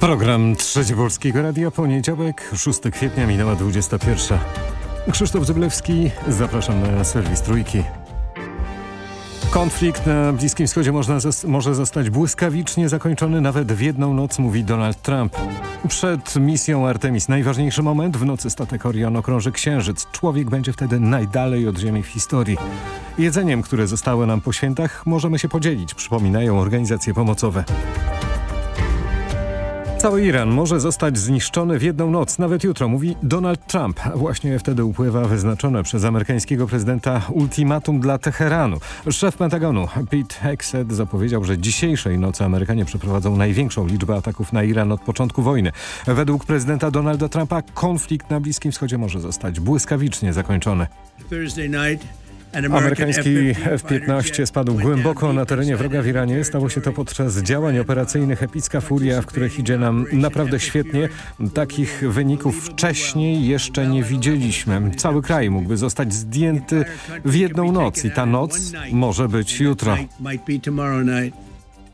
Program Trzeci Polskiego Radia, poniedziałek, 6 kwietnia, minęła 21. Krzysztof Zyblewski, zapraszam na serwis Trójki. Konflikt na Bliskim Wschodzie może zostać błyskawicznie zakończony nawet w jedną noc, mówi Donald Trump. Przed misją Artemis najważniejszy moment w nocy statek Orion okrąży Księżyc. Człowiek będzie wtedy najdalej od Ziemi w historii. Jedzeniem, które zostało nam po świętach, możemy się podzielić, przypominają organizacje pomocowe. Cały Iran może zostać zniszczony w jedną noc, nawet jutro, mówi Donald Trump. Właśnie wtedy upływa wyznaczone przez amerykańskiego prezydenta ultimatum dla Teheranu. Szef Pentagonu Pete Hegseth zapowiedział, że dzisiejszej nocy Amerykanie przeprowadzą największą liczbę ataków na Iran od początku wojny. Według prezydenta Donalda Trumpa konflikt na Bliskim Wschodzie może zostać błyskawicznie zakończony. Thursday night Amerykański F-15 spadł głęboko na terenie wroga w Iranie. Stało się to podczas działań operacyjnych Epicka Furia, w których idzie nam naprawdę świetnie. Takich wyników wcześniej jeszcze nie widzieliśmy. Cały kraj mógłby zostać zdjęty w jedną noc i ta noc może być jutro.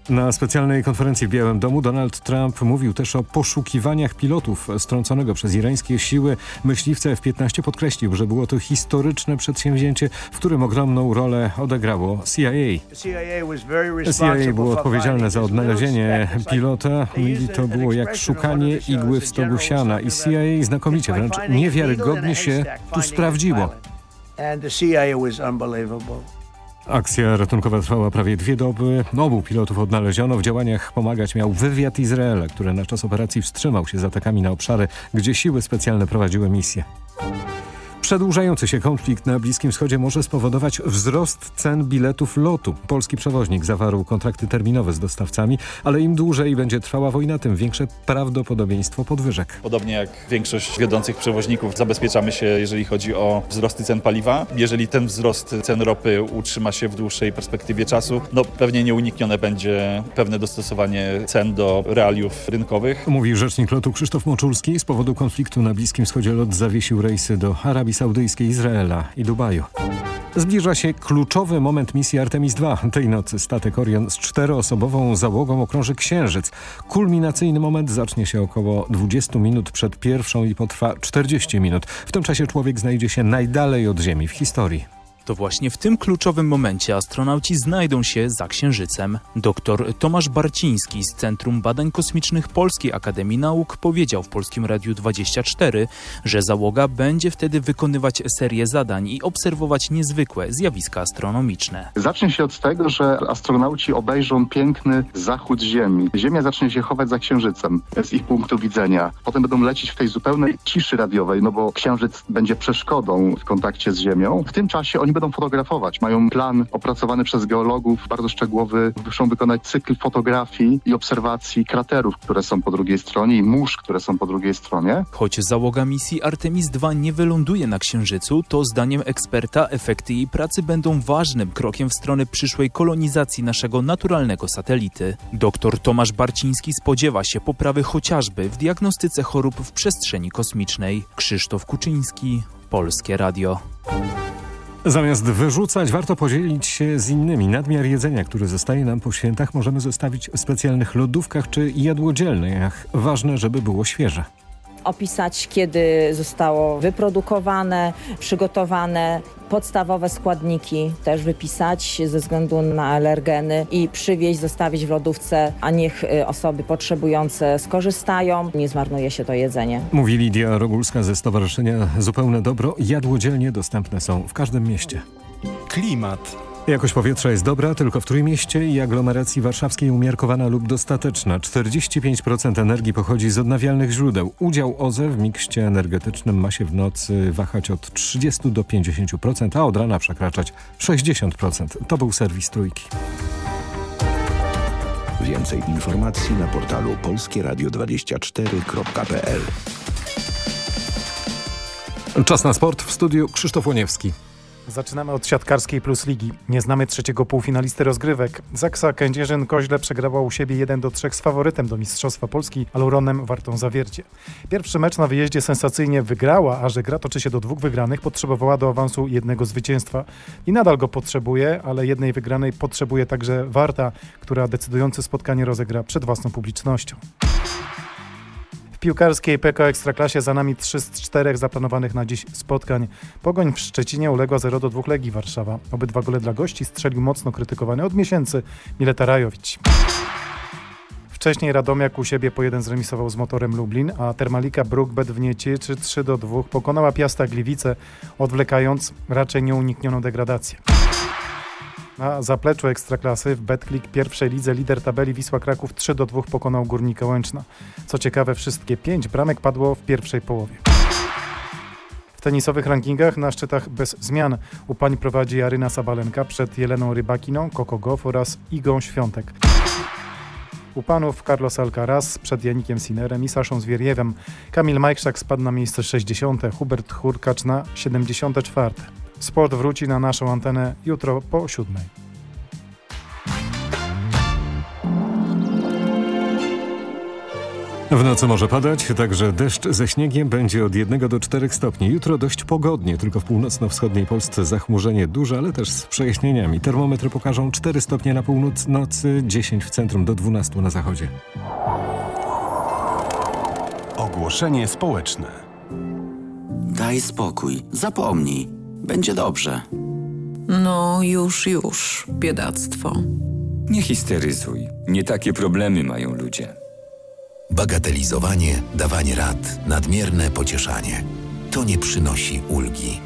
Na specjalnej konferencji w Białym Domu Donald Trump mówił też o poszukiwaniach pilotów strąconego przez irańskie siły myśliwca F-15. Podkreślił, że było to historyczne przedsięwzięcie, w którym ogromną rolę odegrało CIA. CIA było odpowiedzialne za odnalezienie pilota i to było jak szukanie igły w stogu siana i CIA znakomicie, wręcz niewiarygodnie się tu sprawdziło. Akcja ratunkowa trwała prawie dwie doby. Obu pilotów odnaleziono. W działaniach pomagać miał wywiad Izraela, który na czas operacji wstrzymał się z atakami na obszary, gdzie siły specjalne prowadziły misję. Przedłużający się konflikt na Bliskim Wschodzie może spowodować wzrost cen biletów lotu. Polski przewoźnik zawarł kontrakty terminowe z dostawcami, ale im dłużej będzie trwała wojna, tym większe prawdopodobieństwo podwyżek. Podobnie jak większość wiodących przewoźników zabezpieczamy się, jeżeli chodzi o wzrosty cen paliwa. Jeżeli ten wzrost cen ropy utrzyma się w dłuższej perspektywie czasu, no pewnie nieuniknione będzie pewne dostosowanie cen do realiów rynkowych. Mówił rzecznik lotu Krzysztof Moczulski. Z powodu konfliktu na Bliskim Wschodzie lot zawiesił rejsy do Arabii Saudyjskiej, Izraela i Dubaju. Zbliża się kluczowy moment misji Artemis II. Tej nocy statek Orion z czteroosobową załogą okrąży Księżyc. Kulminacyjny moment zacznie się około 20 minut przed pierwszą i potrwa 40 minut. W tym czasie człowiek znajdzie się najdalej od Ziemi w historii. To właśnie w tym kluczowym momencie astronauci znajdą się za Księżycem. Dr Tomasz Barciński z Centrum Badań Kosmicznych Polskiej Akademii Nauk powiedział w Polskim Radiu 24, że załoga będzie wtedy wykonywać serię zadań i obserwować niezwykłe zjawiska astronomiczne. Zacznie się od tego, że astronauci obejrzą piękny zachód Ziemi. Ziemia zacznie się chować za Księżycem z ich punktu widzenia. Potem będą lecieć w tej zupełnej ciszy radiowej, no bo Księżyc będzie przeszkodą w kontakcie z Ziemią. W tym czasie oni będą fotografować. Mają plan opracowany przez geologów, bardzo szczegółowy. Muszą wykonać cykl fotografii i obserwacji kraterów, które są po drugiej stronie i mórz, które są po drugiej stronie. Choć załoga misji Artemis II nie wyląduje na Księżycu, to zdaniem eksperta efekty jej pracy będą ważnym krokiem w stronę przyszłej kolonizacji naszego naturalnego satelity. Dr Tomasz Barciński spodziewa się poprawy chociażby w diagnostyce chorób w przestrzeni kosmicznej. Krzysztof Kuczyński, Polskie Radio. Zamiast wyrzucać, warto podzielić się z innymi. Nadmiar jedzenia, który zostaje nam po świętach, możemy zostawić w specjalnych lodówkach czy jadłodzielniach. Ważne, żeby było świeże opisać, kiedy zostało wyprodukowane, przygotowane, podstawowe składniki też wypisać ze względu na alergeny i przywieźć, zostawić w lodówce, a niech y, osoby potrzebujące skorzystają. Nie zmarnuje się to jedzenie. Mówi Lidia Rogulska ze Stowarzyszenia Zupełne Dobro. Jadłodzielnie dostępne są w każdym mieście. Klimat. Jakość powietrza jest dobra, tylko w Trójmieście i aglomeracji warszawskiej umiarkowana lub dostateczna. 45% energii pochodzi z odnawialnych źródeł. Udział OZE w mikście energetycznym ma się w nocy wahać od 30 do 50%, a od rana przekraczać 60%. To był serwis Trójki. Więcej informacji na portalu polskieradio24.pl Czas na sport w studiu Krzysztof Łoniewski. Zaczynamy od siatkarskiej plus ligi. Nie znamy trzeciego półfinalisty rozgrywek. Zaksa Kędzierzyn-Koźle przegrała u siebie 1 do 3 z faworytem do Mistrzostwa Polski, Aluronem Wartą Zawiercie. Pierwszy mecz na wyjeździe sensacyjnie wygrała, a że gra toczy się do dwóch wygranych, potrzebowała do awansu jednego zwycięstwa. I nadal go potrzebuje, ale jednej wygranej potrzebuje także Warta, która decydujące spotkanie rozegra przed własną publicznością. Piłkarskiej PK Ekstraklasie za nami 3 z 4 zaplanowanych na dziś spotkań. Pogoń w Szczecinie uległa 0 do 2 Legii Warszawa. Obydwa gole dla gości strzelił mocno krytykowany od miesięcy Mileta Rajowicz. Wcześniej Radomiak u siebie po jeden zremisował z motorem Lublin, a Termalika Brookbet w Niecieczy 3 do 2 pokonała Piasta Gliwice, odwlekając raczej nieuniknioną degradację. Na zapleczu Ekstraklasy w Betclick pierwszej lidze lider tabeli Wisła Kraków 3 do 2 pokonał Górnika Łęczna. Co ciekawe, wszystkie pięć bramek padło w pierwszej połowie. W tenisowych rankingach na szczytach bez zmian u pań prowadzi Aryna Sabalenka przed Jeleną Rybakiną, Koko Goff oraz Igą Świątek. U panów Carlos Alcaraz przed Janikiem Sinerem i Saszą Zwierjewem. Kamil Majkszak spadł na miejsce 60, Hubert Hurkacz na 74. Sport wróci na naszą antenę jutro po siódmej. W nocy może padać, także deszcz ze śniegiem będzie od 1 do 4 stopni. Jutro dość pogodnie, tylko w północno-wschodniej Polsce zachmurzenie duże, ale też z przejaśnieniami. Termometry pokażą 4 stopnie na północy, 10 w centrum do 12 na zachodzie. Ogłoszenie społeczne. Daj spokój, zapomnij. Będzie dobrze. No już, już, biedactwo. Nie histeryzuj. Nie takie problemy mają ludzie. Bagatelizowanie, dawanie rad, nadmierne pocieszanie. To nie przynosi ulgi.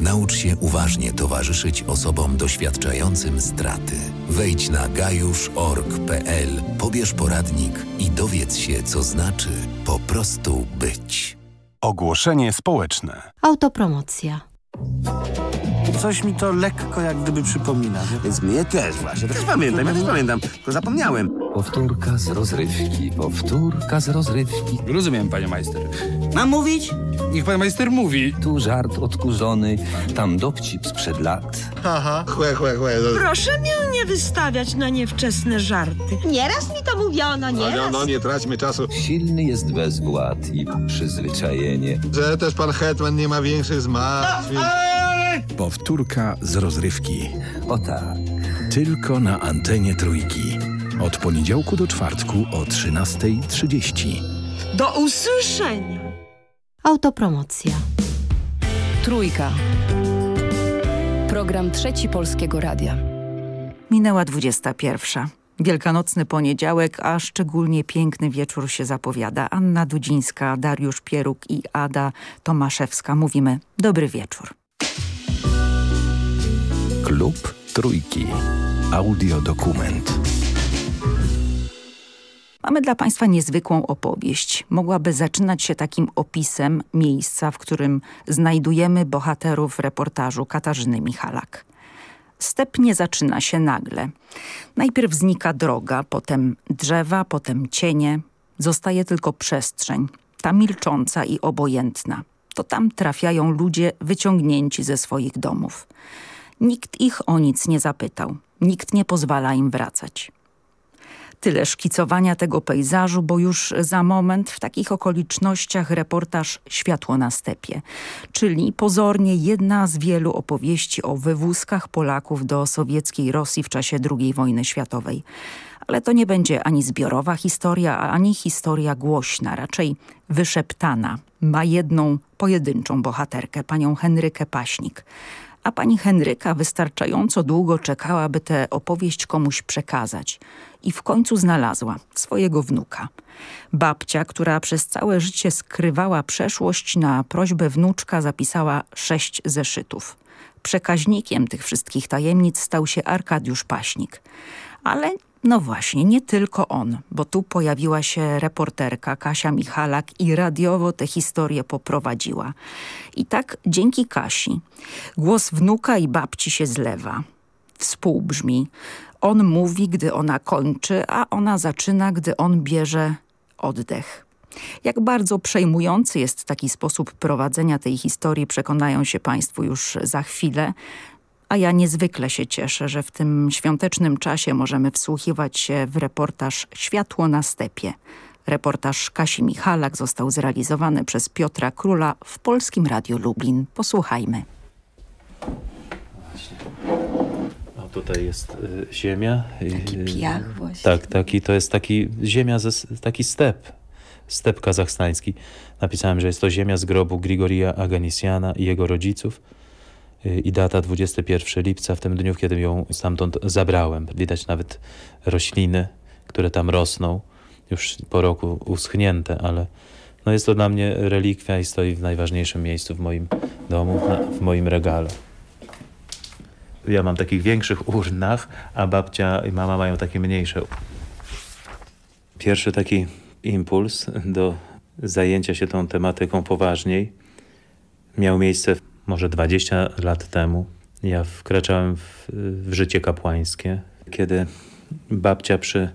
Naucz się uważnie towarzyszyć osobom doświadczającym straty. Wejdź na gajusz.org.pl, pobierz poradnik i dowiedz się, co znaczy po prostu być. Ogłoszenie społeczne. Autopromocja. Thank you. Coś mi to lekko jak gdyby przypomina. Więc mnie też właśnie. Też pamiętam, ja też pamiętam, tylko zapomniałem. Powtórka z rozrywki, powtórka z rozrywki. Rozumiem, panie majster. Mam mówić? Niech pan majster mówi. Tu żart odkurzony, tam dowcip sprzed lat. Haha, chłe, chłe, chłe. Proszę mnie nie wystawiać na niewczesne żarty. Nieraz mi to mówiono, nieraz. No, no, nie traćmy czasu. Silny jest bezwład i przyzwyczajenie. Że też pan Hetman nie ma większych zmartwień. Powtórka z rozrywki. O tak. Tylko na antenie trójki. Od poniedziałku do czwartku o 13.30. Do usłyszenia. Autopromocja. Trójka. Program Trzeci Polskiego Radia. Minęła 21. Wielkanocny poniedziałek, a szczególnie piękny wieczór się zapowiada. Anna Dudzińska, Dariusz Pieruk i Ada Tomaszewska. Mówimy dobry wieczór. Klub Trójki. Audiodokument. Mamy dla Państwa niezwykłą opowieść. Mogłaby zaczynać się takim opisem miejsca, w którym znajdujemy bohaterów reportażu Katarzyny Michalak. Step nie zaczyna się nagle. Najpierw znika droga, potem drzewa, potem cienie. Zostaje tylko przestrzeń, ta milcząca i obojętna. To tam trafiają ludzie wyciągnięci ze swoich domów. Nikt ich o nic nie zapytał. Nikt nie pozwala im wracać. Tyle szkicowania tego pejzażu, bo już za moment w takich okolicznościach reportaż Światło na stepie, czyli pozornie jedna z wielu opowieści o wywózkach Polaków do sowieckiej Rosji w czasie II wojny światowej. Ale to nie będzie ani zbiorowa historia, ani historia głośna, raczej wyszeptana. Ma jedną pojedynczą bohaterkę, panią Henrykę Paśnik a pani Henryka wystarczająco długo czekała, by tę opowieść komuś przekazać. I w końcu znalazła swojego wnuka. Babcia, która przez całe życie skrywała przeszłość, na prośbę wnuczka zapisała sześć zeszytów. Przekaźnikiem tych wszystkich tajemnic stał się Arkadiusz Paśnik. Ale no właśnie, nie tylko on, bo tu pojawiła się reporterka Kasia Michalak i radiowo tę historię poprowadziła. I tak dzięki Kasi głos wnuka i babci się zlewa. Współbrzmi. On mówi, gdy ona kończy, a ona zaczyna, gdy on bierze oddech. Jak bardzo przejmujący jest taki sposób prowadzenia tej historii, przekonają się Państwo już za chwilę. A ja niezwykle się cieszę, że w tym świątecznym czasie możemy wsłuchiwać się w reportaż Światło na stepie. Reportaż Kasi Michalak został zrealizowany przez Piotra Króla w Polskim Radiu Lublin. Posłuchajmy. No tutaj jest y, ziemia. Taki y, piach właśnie. Tak, taki, to jest taki ziemia, ze, taki step. step kazachstański. Napisałem, że jest to ziemia z grobu Grigoria Aganisiana i jego rodziców i data 21 lipca, w tym dniu, kiedy ją stamtąd zabrałem. Widać nawet rośliny, które tam rosną, już po roku uschnięte, ale no jest to dla mnie relikwia i stoi w najważniejszym miejscu w moim domu, w moim regale. Ja mam takich większych urnach, a babcia i mama mają takie mniejsze. Pierwszy taki impuls do zajęcia się tą tematyką poważniej miał miejsce może 20 lat temu. Ja wkraczałem w, w życie kapłańskie, kiedy babcia przy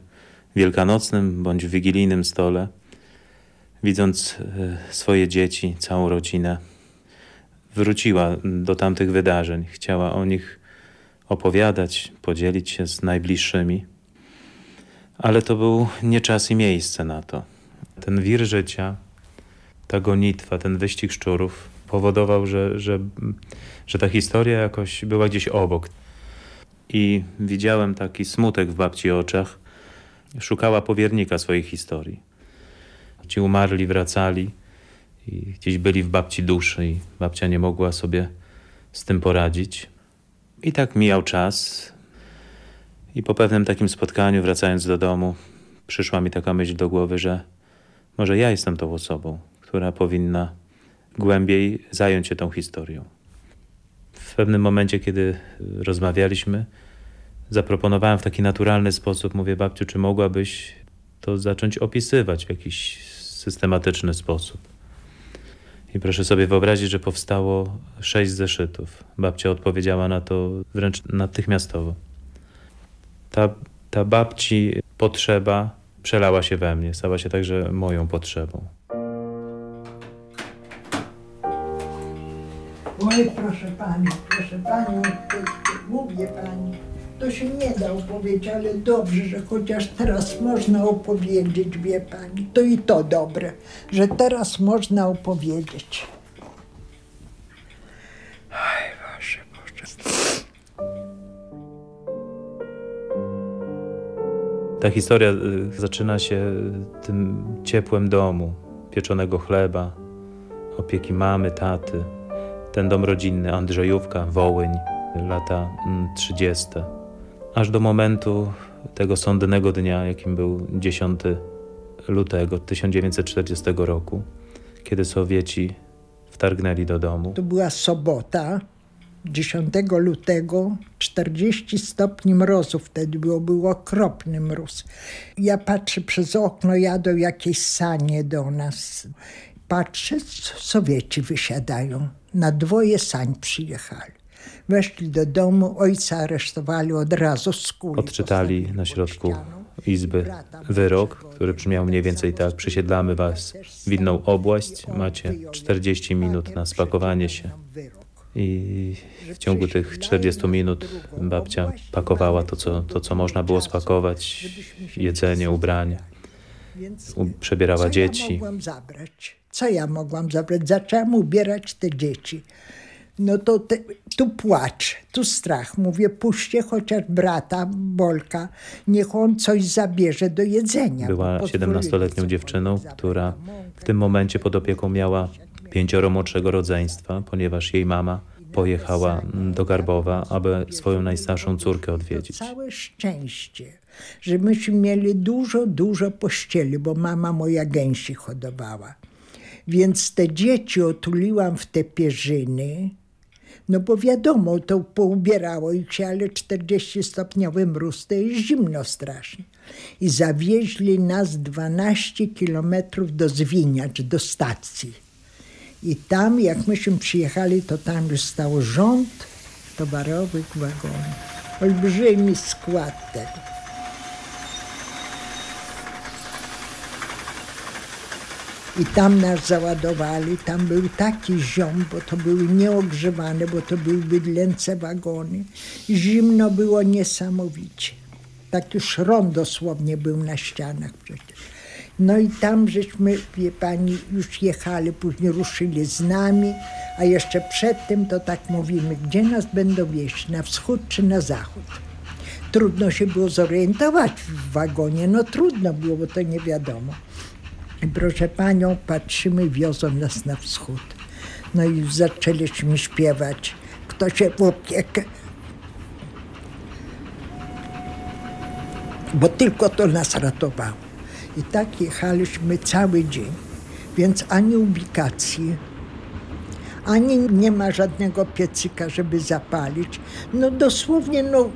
wielkanocnym bądź wigilijnym stole, widząc e, swoje dzieci, całą rodzinę, wróciła do tamtych wydarzeń. Chciała o nich opowiadać, podzielić się z najbliższymi. Ale to był nie czas i miejsce na to. Ten wir życia, ta gonitwa, ten wyścig szczurów powodował, że, że, że ta historia jakoś była gdzieś obok. I widziałem taki smutek w babci oczach. Szukała powiernika swojej historii. Ci umarli wracali i gdzieś byli w babci duszy i babcia nie mogła sobie z tym poradzić. I tak mijał czas. I po pewnym takim spotkaniu, wracając do domu, przyszła mi taka myśl do głowy, że może ja jestem tą osobą, która powinna głębiej zająć się tą historią. W pewnym momencie, kiedy rozmawialiśmy, zaproponowałem w taki naturalny sposób, mówię babciu, czy mogłabyś to zacząć opisywać w jakiś systematyczny sposób. I proszę sobie wyobrazić, że powstało sześć zeszytów. Babcia odpowiedziała na to wręcz natychmiastowo. Ta, ta babci potrzeba przelała się we mnie, stała się także moją potrzebą. Oj, proszę pani, proszę pani, mówię pani, to się nie da opowiedzieć, ale dobrze, że chociaż teraz można opowiedzieć, wie pani. To i to dobre, że teraz można opowiedzieć. Oj, Boże, Boże. Ta historia y, zaczyna się tym ciepłem domu, pieczonego chleba, opieki mamy, taty. Ten dom rodzinny, Andrzejówka, Wołyń, lata 30. Aż do momentu tego sądnego dnia, jakim był 10 lutego 1940 roku, kiedy Sowieci wtargnęli do domu. To była sobota, 10 lutego, 40 stopni mrozu wtedy było, był okropny mróz. Ja patrzę przez okno, jadą jakieś sanie do nas. Patrzę, Sowieci wysiadają. Na dwoje sań przyjechali. Weszli do domu, ojca aresztowali od razu z kuli. Odczytali na środku izby wyrok, który brzmiał mniej więcej tak. Przysiedlamy was w inną obłaść, macie 40 minut na spakowanie się. I w ciągu tych 40 minut babcia pakowała to, co, to, co można było spakować, jedzenie, ubrania. Przebierała dzieci. Co ja mogłam zabrać? Zaczęłam ubierać te dzieci. No to te, tu płacz, tu strach. Mówię, puśćcie chociaż brata, Bolka, niech on coś zabierze do jedzenia. Była 17-letnią dziewczyną, która w tym momencie pod opieką miała pięcioro młodszego rodzeństwa, ponieważ jej mama pojechała do Garbowa, aby swoją najstarszą córkę odwiedzić. Całe szczęście, że myśmy mieli dużo, dużo pościeli, bo mama moja gęsi hodowała. Więc te dzieci otuliłam w te pierzyny, no bo wiadomo, to poubierało ich się, ale 40-stopniowy mróz to jest zimno strasznie. I zawieźli nas 12 kilometrów do Zwiniacz, do stacji. I tam, jak myśmy przyjechali, to tam już stał rząd towarowych wagonów. Olbrzymi skład tego. I tam nas załadowali, tam był taki ziom, bo to były nieogrzewane, bo to były bydlęce wagony. Zimno było niesamowicie. Taki szron dosłownie był na ścianach przecież. No i tam żeśmy, wie pani, już jechali, później ruszyli z nami, a jeszcze przed tym to tak mówimy, gdzie nas będą wieść, na wschód czy na zachód. Trudno się było zorientować w wagonie, no trudno było, bo to nie wiadomo. Proszę panią, patrzymy, wiozą nas na wschód. No i zaczęliśmy śpiewać. Kto się w opiekę bo tylko to nas ratowało. I tak jechaliśmy cały dzień, więc ani ubikacji, ani nie ma żadnego piecyka, żeby zapalić. No dosłownie, no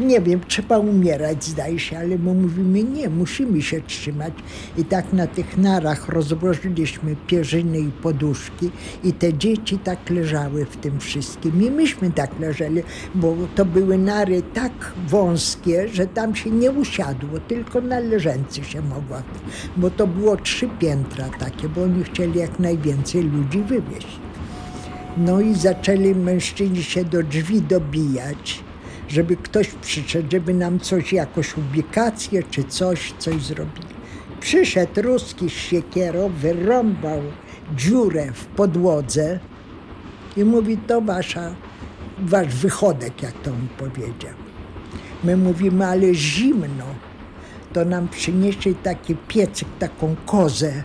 nie wiem, trzeba umierać, zdaje się, ale my mówimy nie, musimy się trzymać. I tak na tych narach rozłożyliśmy pierzyny i poduszki i te dzieci tak leżały w tym wszystkim. I myśmy tak leżeli, bo to były nary tak wąskie, że tam się nie usiadło, tylko na leżęcy się mogło. Bo to było trzy piętra takie, bo oni chcieli jak najwięcej ludzi wywieźć. No i zaczęli mężczyźni się do drzwi dobijać żeby ktoś przyszedł, żeby nam coś, jakąś ubikację czy coś, coś zrobili. Przyszedł ruski z siekierą, wyrąbał dziurę w podłodze i mówi, to wasza, wasz wychodek, jak to on powiedział. My mówimy, ale zimno. To nam przynieśli taki piecyk, taką kozę,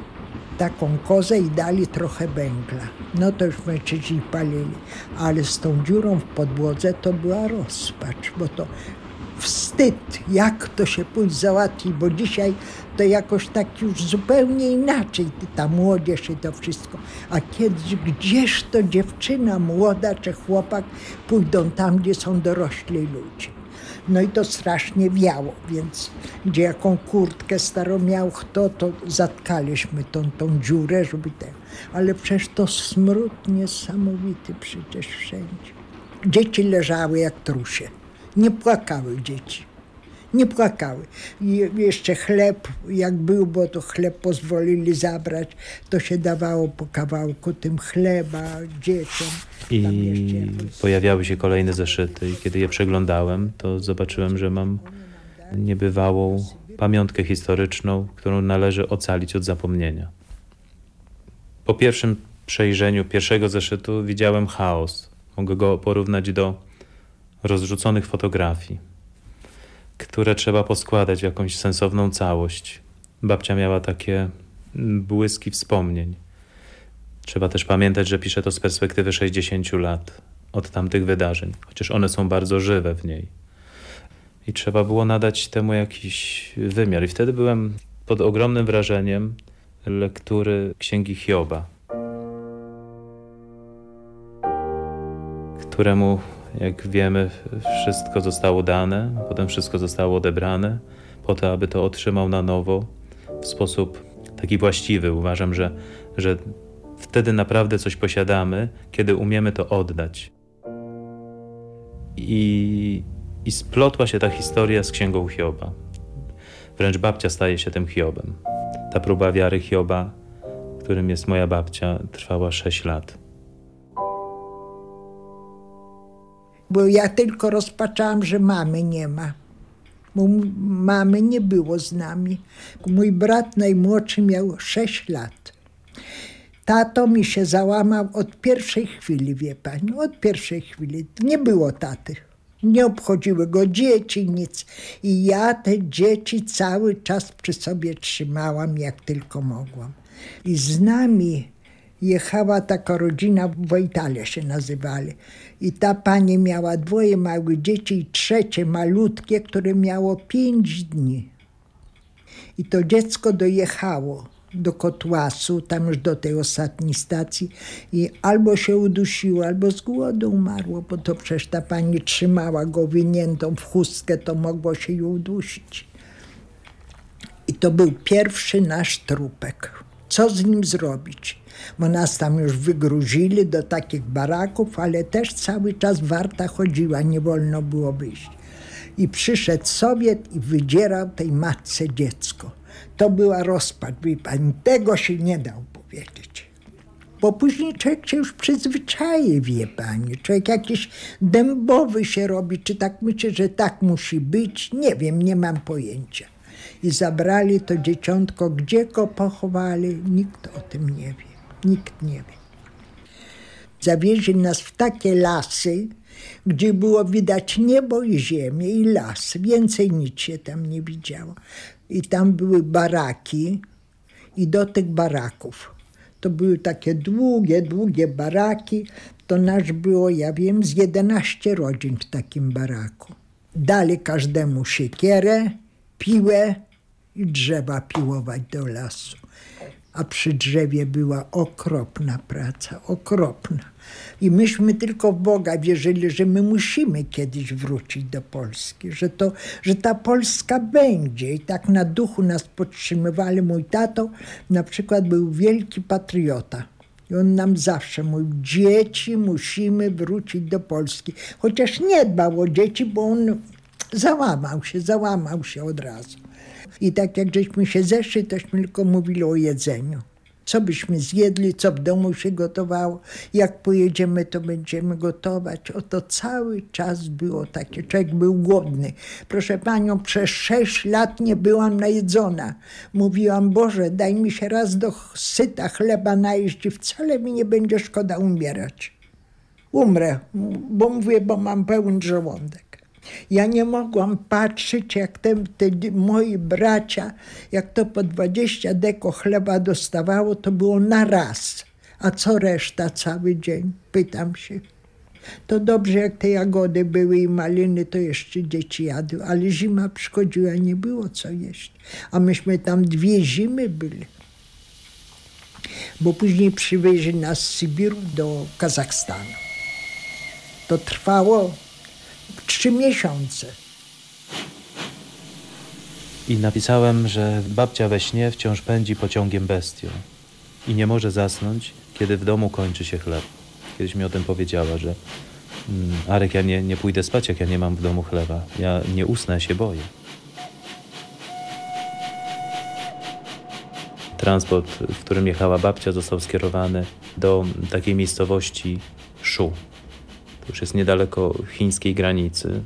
taką kozę i dali trochę węgla. No to już mężczyźni palili. Ale z tą dziurą w podłodze to była rozpacz, bo to wstyd, jak to się pójść załatwi, bo dzisiaj to jakoś tak już zupełnie inaczej, ta młodzież i to wszystko. A kiedyś, gdzież to dziewczyna młoda czy chłopak pójdą tam, gdzie są dorośli ludzie. No i to strasznie wiało, więc gdzie jaką kurtkę starą miał kto, to zatkaliśmy tą, tą dziurę, żeby ten. Ale przecież to smród niesamowity przecież wszędzie. Dzieci leżały jak trusie. Nie płakały dzieci. Nie płakały. I jeszcze chleb, jak był, bo to chleb pozwolili zabrać, to się dawało po kawałku tym chleba dzieciom. I pojawiały się kolejne zeszyty i kiedy je przeglądałem, to zobaczyłem, że mam niebywałą pamiątkę historyczną, którą należy ocalić od zapomnienia. Po pierwszym przejrzeniu pierwszego zeszytu widziałem chaos. Mogę go porównać do rozrzuconych fotografii, które trzeba poskładać w jakąś sensowną całość. Babcia miała takie błyski wspomnień. Trzeba też pamiętać, że pisze to z perspektywy 60 lat od tamtych wydarzeń, chociaż one są bardzo żywe w niej. I trzeba było nadać temu jakiś wymiar. I wtedy byłem pod ogromnym wrażeniem lektury Księgi Hioba, któremu, jak wiemy, wszystko zostało dane, potem wszystko zostało odebrane, po to, aby to otrzymał na nowo w sposób taki właściwy. Uważam, że, że wtedy naprawdę coś posiadamy, kiedy umiemy to oddać. I, I splotła się ta historia z księgą Hioba. Wręcz babcia staje się tym Hiobem. Ta próba wiary Hioba, którym jest moja babcia, trwała 6 lat. Bo ja tylko rozpaczałam, że mamy nie ma. Bo mamy nie było z nami. Mój brat najmłodszy miał 6 lat. Tato mi się załamał od pierwszej chwili, wie pani, od pierwszej chwili. Nie było taty. Nie obchodziły go dzieci, nic. I ja te dzieci cały czas przy sobie trzymałam, jak tylko mogłam. I z nami jechała taka rodzina, Wojtale się nazywali. I ta pani miała dwoje małych dzieci i trzecie malutkie, które miało pięć dni. I to dziecko dojechało do Kotłasu, tam już do tej ostatniej stacji i albo się udusiło, albo z głodu umarło, bo to przecież ta pani trzymała go winiętą w chustkę, to mogło się ją udusić. I to był pierwszy nasz trupek. Co z nim zrobić? Bo nas tam już wygruzili do takich baraków, ale też cały czas warta chodziła, nie wolno było wyjść. I przyszedł Sowiet i wydzierał tej matce dziecko to była rozpad, wie pani, tego się nie dał powiedzieć. Bo później człowiek się już przyzwyczaje, wie pani. Człowiek jakiś dębowy się robi, czy tak myśli, że tak musi być. Nie wiem, nie mam pojęcia. I zabrali to dzieciątko, gdzie go pochowali, nikt o tym nie wie. Nikt nie wie. Zawieźli nas w takie lasy, gdzie było widać niebo i ziemię i las. Więcej nic się tam nie widziało. I tam były baraki, i do tych baraków. To były takie długie, długie baraki. To nasz było, ja wiem, z 11 rodzin w takim baraku. Dali każdemu siekierę, piłę i drzewa piłować do lasu. A przy drzewie była okropna praca, okropna. I myśmy tylko w Boga wierzyli, że my musimy kiedyś wrócić do Polski, że, to, że ta Polska będzie. I tak na duchu nas podtrzymywali. Mój tato na przykład był wielki patriota. I on nam zawsze mówił, dzieci musimy wrócić do Polski. Chociaż nie dbał o dzieci, bo on załamał się, załamał się od razu. I tak jak żeśmy się zeszli, tośmy tylko mówili o jedzeniu. Co byśmy zjedli, co w domu się gotowało, jak pojedziemy, to będziemy gotować. Oto cały czas było takie, człowiek był głodny. Proszę panią, przez sześć lat nie byłam najedzona. Mówiłam, Boże, daj mi się raz do syta chleba najeść i wcale mi nie będzie szkoda umierać. Umrę, bo mówię, bo mam pełen żołądek. Ja nie mogłam patrzeć, jak te, te moi bracia, jak to po 20 deko chleba dostawało, to było na raz. A co reszta cały dzień? Pytam się. To dobrze, jak te jagody były i maliny, to jeszcze dzieci jadły, ale zima przychodziła, nie było co jeść. A myśmy tam dwie zimy byli. Bo później przywieźli nas z Sybiru do Kazachstanu. To trwało trzy miesiące. I napisałem, że babcia we śnie wciąż pędzi pociągiem bestią i nie może zasnąć, kiedy w domu kończy się chleb. Kiedyś mi o tym powiedziała, że mm, Arek, ja nie, nie pójdę spać, jak ja nie mam w domu chleba. Ja nie usnę, się boję. Transport, w którym jechała babcia, został skierowany do takiej miejscowości Szu. To już jest niedaleko chińskiej granicy.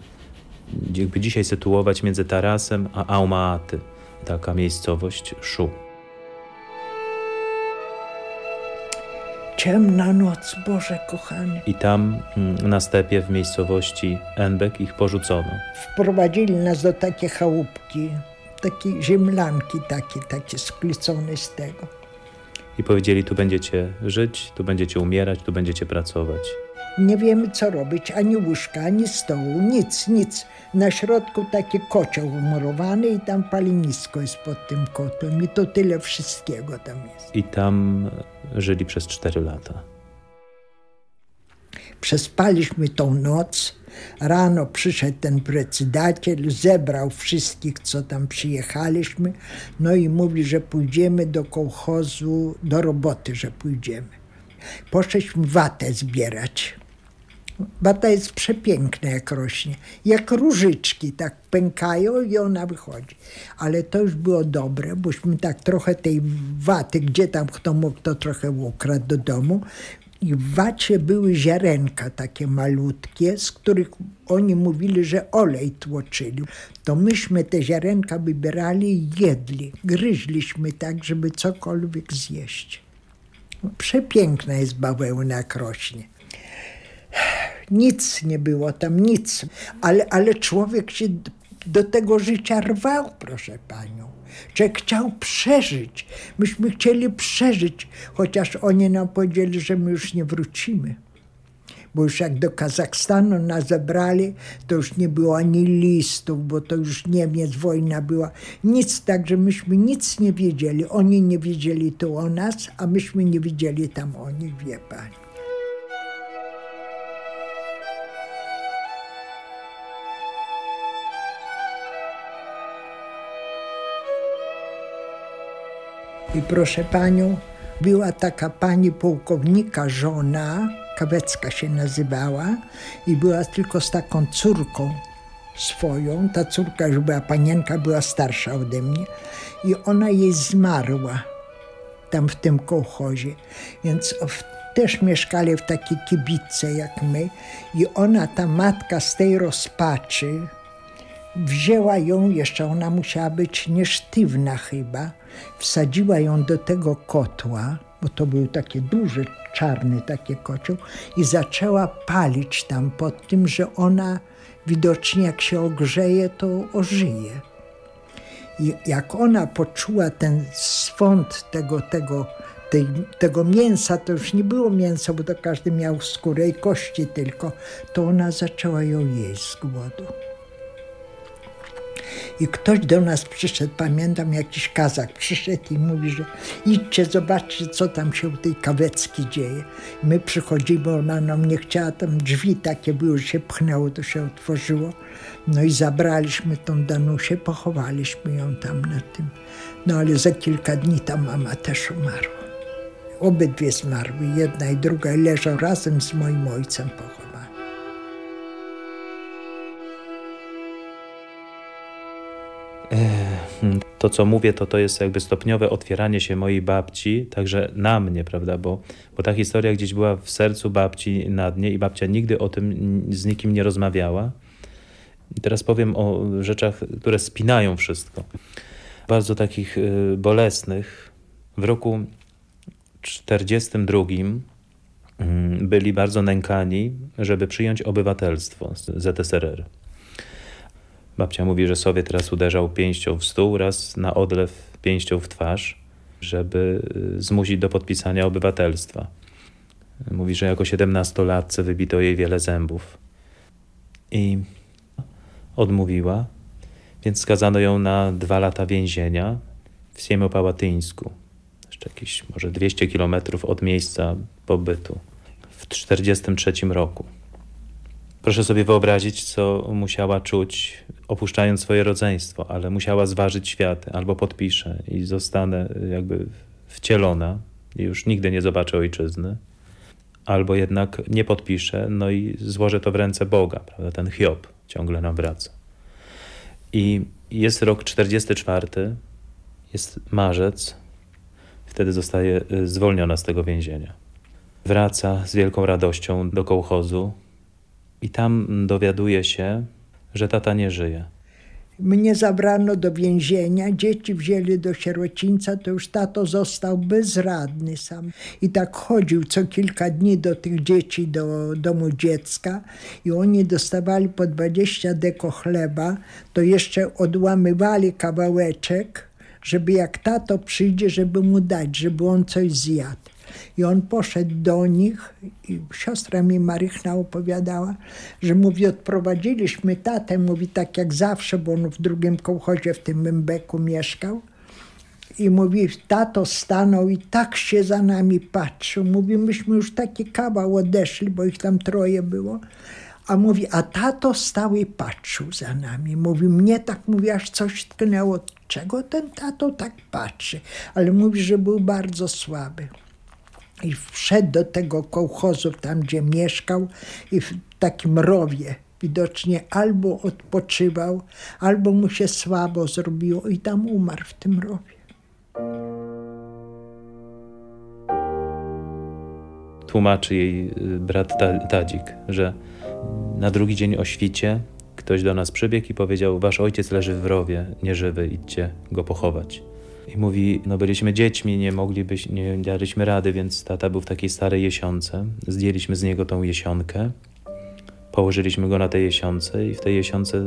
Jakby dzisiaj sytuować między Tarasem a Alma-Aty. Taka miejscowość Szu. Ciemna noc, Boże kochany. I tam mm, na stepie w miejscowości Enbek ich porzucono. Wprowadzili nas do takiej chałupki, takiej ziemlanki takie, takie sklicone z tego. I powiedzieli, tu będziecie żyć, tu będziecie umierać, tu będziecie pracować. Nie wiemy, co robić, ani łóżka, ani stołu, nic, nic. Na środku taki kocioł umurowany i tam palenisko jest pod tym kotłem i to tyle wszystkiego tam jest. I tam żyli przez cztery lata. Przespaliśmy tą noc. Rano przyszedł ten precydaciel, zebrał wszystkich, co tam przyjechaliśmy, no i mówi, że pójdziemy do kołchozu, do roboty, że pójdziemy. Poszliśmy watę zbierać. Wata jest przepiękna, jak rośnie. Jak różyczki, tak pękają i ona wychodzi. Ale to już było dobre, bośmy tak trochę tej waty, gdzie tam kto mógł, to trochę ukradł do domu. I w wacie były ziarenka takie malutkie, z których oni mówili, że olej tłoczyli. To myśmy te ziarenka wybierali i jedli. Gryźliśmy tak, żeby cokolwiek zjeść. Przepiękna jest bawełna, jak rośnie. Nic nie było tam, nic. Ale, ale człowiek się do tego życia rwał, proszę panią. Człowiek chciał przeżyć. Myśmy chcieli przeżyć, chociaż oni nam powiedzieli, że my już nie wrócimy. Bo już jak do Kazachstanu nas zabrali, to już nie było ani listów, bo to już Niemiec, wojna była. Nic, także myśmy nic nie wiedzieli. Oni nie wiedzieli tu o nas, a myśmy nie wiedzieli tam o nich, wie pani. I proszę panią, była taka pani pułkownika żona, Kawecka się nazywała, i była tylko z taką córką swoją. Ta córka już była panienka, była starsza ode mnie, i ona jej zmarła tam w tym kołchozie. Więc też mieszkali w takiej kibice jak my, i ona, ta matka z tej rozpaczy, wzięła ją, jeszcze ona musiała być niesztywna chyba, wsadziła ją do tego kotła, bo to był taki duży, czarny taki kocioł i zaczęła palić tam pod tym, że ona widocznie jak się ogrzeje, to ożyje. I jak ona poczuła ten swąd tego, tego, tej, tego mięsa, to już nie było mięsa, bo to każdy miał skórę i kości tylko, to ona zaczęła ją jeść z głodu. I ktoś do nas przyszedł, pamiętam, jakiś kazak przyszedł i mówi, że idźcie, zobaczcie, co tam się u tej kawecki dzieje. My przychodzimy, ona nam nie chciała, tam drzwi takie były, się pchnęło, to się otworzyło. No i zabraliśmy tą Danusię, pochowaliśmy ją tam na tym. No ale za kilka dni ta mama też umarła. Obydwie zmarły, jedna i druga, i leżą razem z moim ojcem pochowane. To, co mówię, to to jest jakby stopniowe otwieranie się mojej babci, także na mnie, prawda, bo, bo ta historia gdzieś była w sercu babci na dnie i babcia nigdy o tym z nikim nie rozmawiała. I teraz powiem o rzeczach, które spinają wszystko. Bardzo takich y, bolesnych. W roku 42 mm, byli bardzo nękani, żeby przyjąć obywatelstwo z ZSRR. Babcia mówi, że Sowiet raz uderzał pięścią w stół, raz na odlew pięścią w twarz, żeby y, zmusić do podpisania obywatelstwa. Mówi, że jako siedemnastolatce wybito jej wiele zębów. I odmówiła, więc skazano ją na dwa lata więzienia w Siemiopałatyńsku. Jeszcze jakieś może 200 kilometrów od miejsca pobytu w 1943 roku. Proszę sobie wyobrazić, co musiała czuć, opuszczając swoje rodzeństwo, ale musiała zważyć świat, albo podpiszę i zostanę jakby wcielona i już nigdy nie zobaczę ojczyzny, albo jednak nie podpiszę, no i złożę to w ręce Boga, prawda? Ten Hiob ciągle nam wraca. I jest rok 44, jest marzec, wtedy zostaje y, zwolniona z tego więzienia. Wraca z wielką radością do kołchozu, i tam dowiaduje się, że tata nie żyje. Mnie zabrano do więzienia, dzieci wzięli do sierocińca, to już tato został bezradny sam. I tak chodził co kilka dni do tych dzieci, do domu dziecka i oni dostawali po 20 deko chleba, to jeszcze odłamywali kawałeczek, żeby jak tato przyjdzie, żeby mu dać, żeby on coś zjadł. I on poszedł do nich i siostra mi Marychna opowiadała, że mówi, odprowadziliśmy tatę, mówi tak jak zawsze, bo on w drugim kołchozie w tym Mymbeku mieszkał. I mówi, tato stanął i tak się za nami patrzył. Mówi, myśmy już taki kawał odeszli, bo ich tam troje było. A mówi, a tato stał i patrzył za nami. Mówi, mnie tak mówi, aż coś tknęło. Czego ten tato tak patrzy? Ale mówi, że był bardzo słaby i wszedł do tego kołchozu, tam gdzie mieszkał i w takim rowie widocznie albo odpoczywał, albo mu się słabo zrobiło i tam umarł w tym rowie. Tłumaczy jej y, brat Tadzik, że na drugi dzień o świcie ktoś do nas przybiegł i powiedział: Wasz ojciec leży w rowie, nieżywy, idźcie go pochować. I mówi, no byliśmy dziećmi, nie moglibyśmy, nie daliśmy rady, więc tata był w takiej starej jesionce. Zdjęliśmy z niego tą jesionkę, położyliśmy go na tej jesionce i w tej jesionce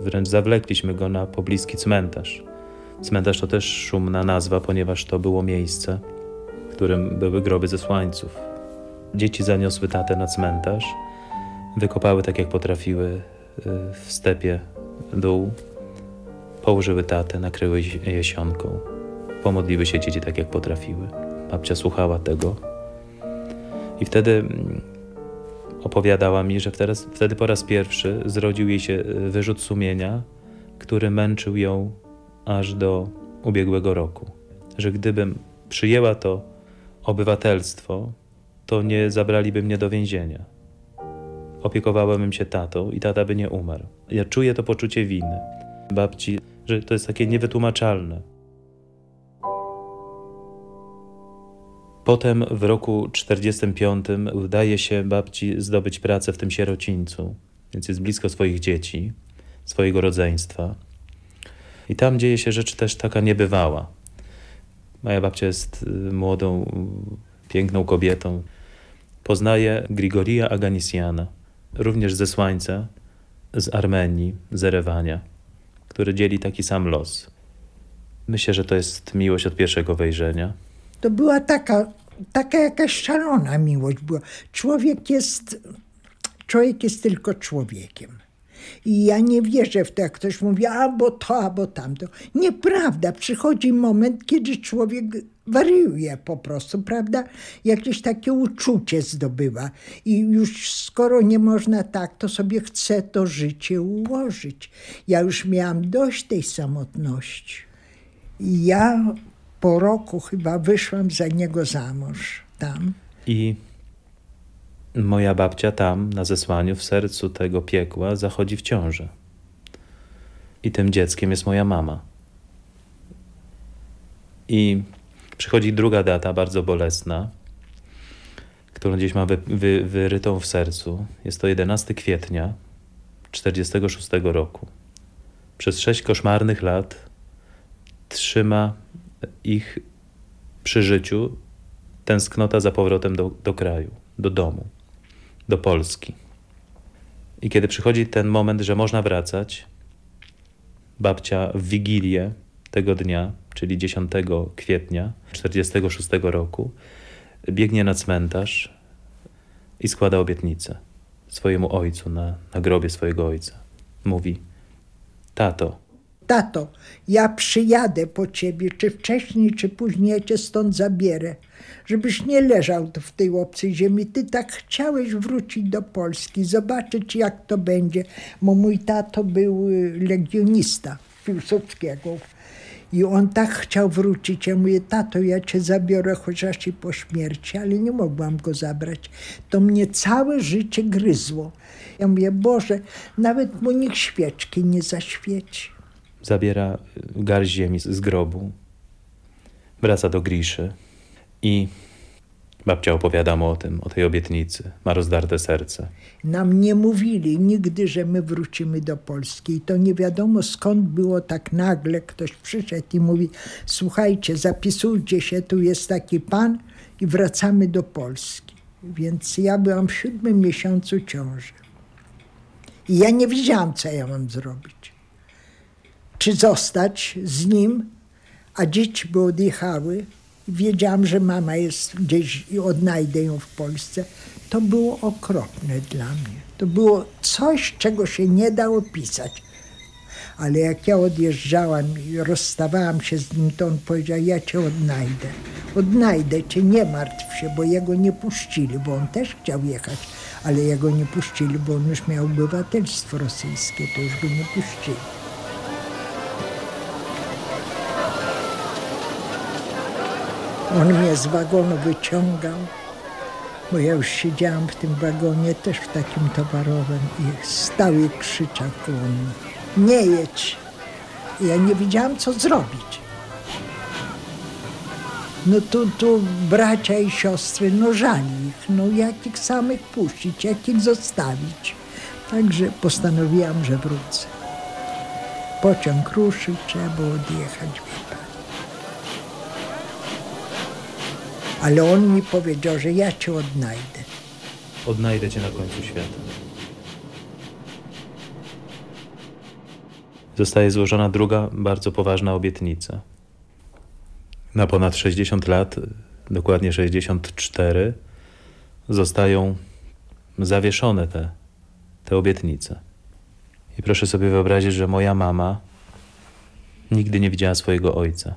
wręcz zawlekliśmy go na pobliski cmentarz. Cmentarz to też szumna nazwa, ponieważ to było miejsce, w którym były groby ze słańców. Dzieci zaniosły tatę na cmentarz, wykopały tak jak potrafiły y, w stepie dół, Położyły tatę, nakryły jesionką. Pomodliły się dzieci tak, jak potrafiły. Babcia słuchała tego. I wtedy mm, opowiadała mi, że teraz, wtedy po raz pierwszy zrodził jej się y, wyrzut sumienia, który męczył ją aż do ubiegłego roku. Że gdybym przyjęła to obywatelstwo, to nie zabraliby mnie do więzienia. Opiekowałabym się tatą i tata by nie umarł. Ja czuję to poczucie winy. Babci że to jest takie niewytłumaczalne. Potem w roku 45 udaje się babci zdobyć pracę w tym sierocińcu, więc jest blisko swoich dzieci, swojego rodzeństwa. I tam dzieje się rzecz też taka niebywała. Moja babcia jest y, młodą, piękną kobietą. Poznaje Grigoria Aganisiana, również ze Słańca, z Armenii, z Erewania który dzieli taki sam los. Myślę, że to jest miłość od pierwszego wejrzenia. To była taka, taka jakaś szalona miłość była. Człowiek jest, człowiek jest tylko człowiekiem. I ja nie wierzę w to, jak ktoś mówi, albo to, albo tamto. Nieprawda. Przychodzi moment, kiedy człowiek wariuje po prostu, prawda? Jakieś takie uczucie zdobywa. I już skoro nie można tak, to sobie chce to życie ułożyć. Ja już miałam dość tej samotności. I ja po roku chyba wyszłam za niego za mąż tam. I moja babcia tam, na zesłaniu, w sercu tego piekła, zachodzi w ciążę. I tym dzieckiem jest moja mama. I przychodzi druga data, bardzo bolesna, którą gdzieś mam wy, wy, wyrytą w sercu. Jest to 11 kwietnia 1946 roku. Przez sześć koszmarnych lat trzyma ich przy życiu tęsknota za powrotem do, do kraju, do domu, do Polski. I kiedy przychodzi ten moment, że można wracać, babcia w wigilię tego dnia, czyli 10 kwietnia 1946 roku, biegnie na cmentarz i składa obietnicę swojemu ojcu na, na grobie swojego ojca. Mówi, tato, tato, ja przyjadę po ciebie, czy wcześniej, czy później cię stąd zabierę, żebyś nie leżał tu w tej obcej ziemi. Ty tak chciałeś wrócić do Polski, zobaczyć jak to będzie, bo mój tato był legionista Piłsudskiego. I on tak chciał wrócić. Ja mówię, tato, ja cię zabiorę chociaż i po śmierci, ale nie mogłam go zabrać. To mnie całe życie gryzło. Ja mówię, Boże, nawet mu nikt świeczki nie zaświeci zabiera garść ziemi z grobu, wraca do Griszy i babcia opowiada mu o tym, o tej obietnicy. Ma rozdarte serce. Nam nie mówili nigdy, że my wrócimy do Polski. I to nie wiadomo skąd było tak nagle. Ktoś przyszedł i mówi, słuchajcie, zapisujcie się, tu jest taki pan i wracamy do Polski. Więc ja byłam w siódmym miesiącu ciąży. I ja nie wiedziałam, co ja mam zrobić czy zostać z nim, a dzieci by odjechały. Wiedziałam, że mama jest gdzieś i odnajdę ją w Polsce. To było okropne dla mnie. To było coś, czego się nie da opisać. Ale jak ja odjeżdżałam i rozstawałam się z nim, to on powiedział, ja cię odnajdę. Odnajdę cię, nie martw się, bo jego nie puścili, bo on też chciał jechać, ale jego nie puścili, bo on już miał obywatelstwo rosyjskie, to już go nie puścili. On mnie z wagonu wyciągał, bo ja już siedziałam w tym wagonie, też w takim towarowym i stał i krzyczał koło mnie. Nie jedź. Ja nie wiedziałam, co zrobić. No tu, tu bracia i siostry, no żali ich, no jak ich samych puścić, jak ich zostawić. Także postanowiłam, że wrócę. Pociąg ruszył, trzeba było odjechać, wie pan. Ale on mi powiedział, że ja cię odnajdę. Odnajdę cię na końcu świata. Zostaje złożona druga, bardzo poważna obietnica. Na ponad 60 lat, dokładnie 64, zostają zawieszone te, te obietnice. I proszę sobie wyobrazić, że moja mama nigdy nie widziała swojego ojca.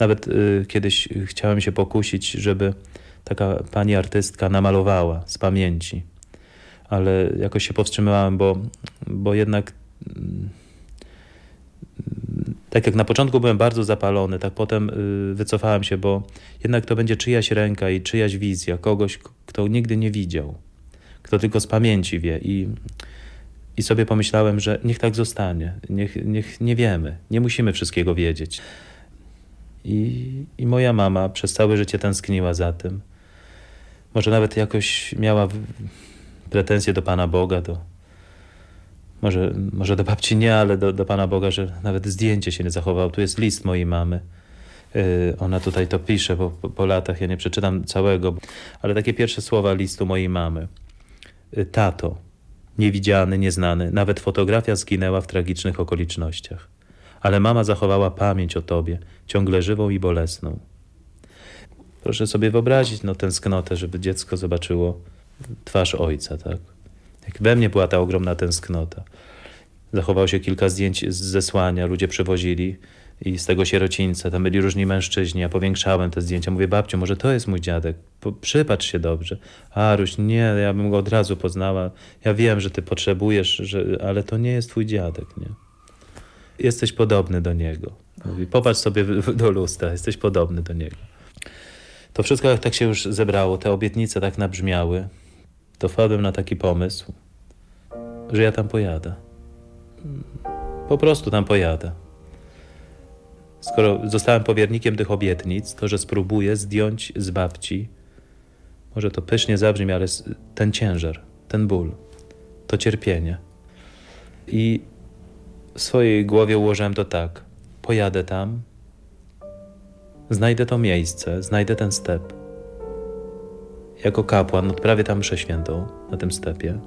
Nawet y, kiedyś chciałem się pokusić, żeby taka pani artystka namalowała z pamięci, ale jakoś się powstrzymywałem, bo, bo jednak mm, tak jak na początku byłem bardzo zapalony, tak potem y, wycofałem się, bo jednak to będzie czyjaś ręka i czyjaś wizja, kogoś, kto nigdy nie widział, kto tylko z pamięci wie. I i sobie pomyślałem, że niech tak zostanie, niech, niech nie wiemy, nie musimy wszystkiego wiedzieć. I, I moja mama przez całe życie tęskniła za tym. Może nawet jakoś miała pretensje do Pana Boga, do, może, może do babci nie, ale do, do Pana Boga, że nawet zdjęcie się nie zachowało. Tu jest list mojej mamy. Yy, ona tutaj to pisze, bo po, po, latach ja nie przeczytam całego, ale takie pierwsze słowa listu mojej mamy. Yy, tato, niewidziany, nieznany, nawet fotografia zginęła w tragicznych okolicznościach. Ale mama zachowała pamięć o tobie, ciągle żywą i bolesną. Proszę sobie wyobrazić no, tęsknotę, żeby dziecko zobaczyło twarz ojca, tak? Jak we mnie była ta ogromna tęsknota. Zachowało się kilka zdjęć z zesłania, ludzie przywozili i z tego sierocińca, tam byli różni mężczyźni, ja powiększałem te zdjęcia. Mówię, babciu, może to jest mój dziadek, po, przypatrz się dobrze. Aruś, nie, ja bym go od razu poznała. Ja wiem, że ty potrzebujesz, że, ale to nie jest twój dziadek, nie? Jesteś podobny do niego. Mówi, popatrz sobie do lustra, jesteś podobny do niego. To wszystko tak się już zebrało, te obietnice tak nabrzmiały, to wpadłem na taki pomysł, że ja tam pojadę. Po prostu tam pojadę. Skoro zostałem powiernikiem tych obietnic, to że spróbuję zdjąć z babci, może to pysznie zabrzmi, ale ten ciężar, ten ból, to cierpienie. I w swojej głowie ułożyłem to tak. Pojadę tam, znajdę to miejsce, znajdę ten step. Jako kapłan odprawię tam mszę świętą na tym stepie.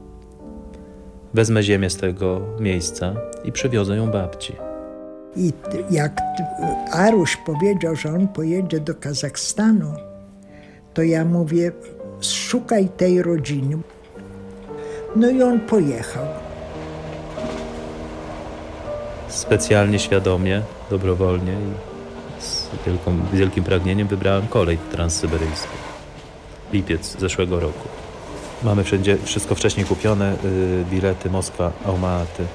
Wezmę ziemię z tego miejsca i przywiozę ją babci. I jak Aruś powiedział, że on pojedzie do Kazachstanu, to ja mówię, szukaj tej rodziny. No i on pojechał. Specjalnie, świadomie, dobrowolnie i z, wielką, z wielkim pragnieniem wybrałem kolej transsyberyjską. Lipiec zeszłego roku. Mamy wszędzie wszystko wcześniej kupione, yy, bilety Moskwa, Almaty.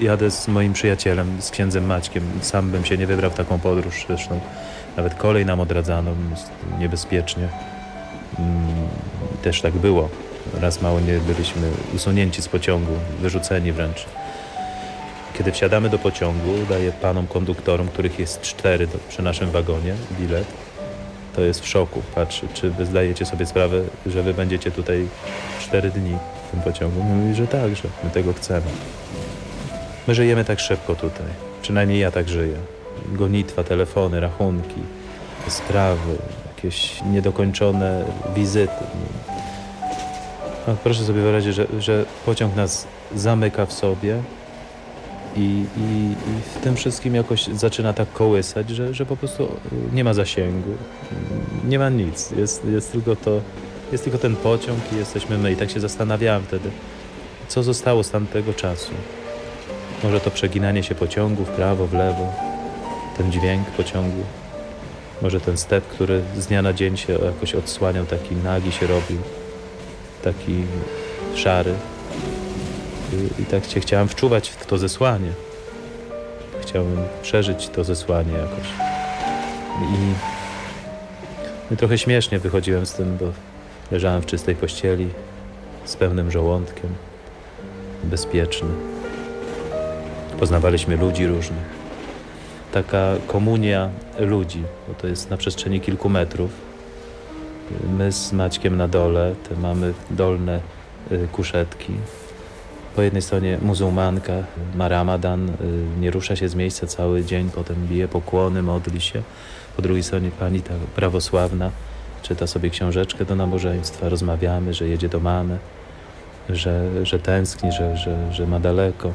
Jadę z moim przyjacielem, z księdzem Maćkiem. Sam bym się nie wybrał w taką podróż zresztą. Nawet kolej nam odradzano, niebezpiecznie. Mm, też tak było. Raz mało nie byliśmy usunięci z pociągu, wyrzuceni wręcz. Kiedy wsiadamy do pociągu, daję panom konduktorom, których jest cztery przy naszym wagonie, bilet. To jest w szoku. Patrzy, czy wy zdajecie sobie sprawę, że wy będziecie tutaj cztery dni w tym pociągu? Mówi, że tak, że my tego chcemy. My żyjemy tak szybko tutaj. Przynajmniej ja tak żyję. Gonitwa, telefony, rachunki, sprawy, jakieś niedokończone wizyty. A proszę sobie wyobrazić, że, że pociąg nas zamyka w sobie i, i, i w tym wszystkim jakoś zaczyna tak kołysać, że, że po prostu nie ma zasięgu, nie ma nic. Jest, jest, tylko to, jest tylko ten pociąg i jesteśmy my. I tak się zastanawiałem wtedy, co zostało z tamtego czasu. Może to przeginanie się pociągu w prawo, w lewo, ten dźwięk pociągu. Może ten step, który z dnia na dzień się jakoś odsłaniał, taki nagi się robił, taki szary. I, i tak się chciałem wczuwać w to zesłanie. Chciałem przeżyć to zesłanie jakoś. I, I trochę śmiesznie wychodziłem z tym, bo leżałem w czystej pościeli, z pełnym żołądkiem, bezpieczny. Poznawaliśmy ludzi różnych. Taka komunia ludzi, bo to jest na przestrzeni kilku metrów. My z Maćkiem na dole, te mamy dolne y, kuszetki. Po jednej stronie muzułmanka, ma ramadan, y, nie rusza się z miejsca cały dzień, potem bije pokłony, modli się. Po drugiej stronie pani ta prawosławna czyta sobie książeczkę do nabożeństwa, rozmawiamy, że jedzie do mamy, że, że tęskni, że, że, że ma daleko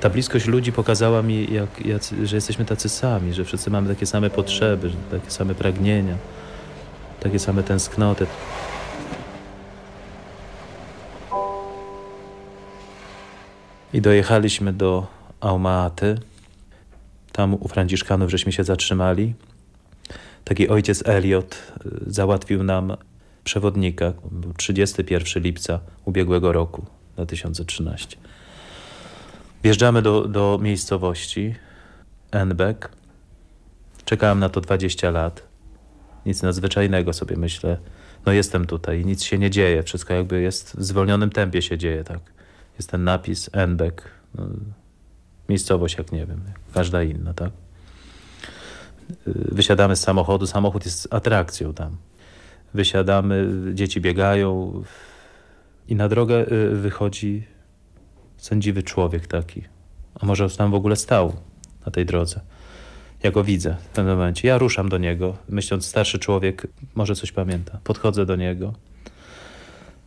ta bliskość ludzi pokazała mi, jak, jak, że jesteśmy tacy sami, że wszyscy mamy takie same potrzeby, takie same pragnienia, takie same tęsknoty. I dojechaliśmy do Aumaty. Tam u Franciszkanów żeśmy się zatrzymali. Taki ojciec Eliot załatwił nam przewodnika. Był 31 lipca ubiegłego roku, 2013. Wjeżdżamy do, do miejscowości Enbek. Czekałem na to 20 lat. Nic nadzwyczajnego sobie myślę. No jestem tutaj, nic się nie dzieje. Wszystko jakby jest w zwolnionym tempie się dzieje, tak. Jest ten napis Enbek. No, miejscowość jak nie wiem, każda inna, tak. Wysiadamy z samochodu. Samochód jest atrakcją tam. Wysiadamy, dzieci biegają i na drogę wychodzi sędziwy człowiek taki. A może tam w ogóle stał na tej drodze. Ja go widzę w pewnym momencie. Ja ruszam do niego, myśląc, starszy człowiek może coś pamięta. Podchodzę do niego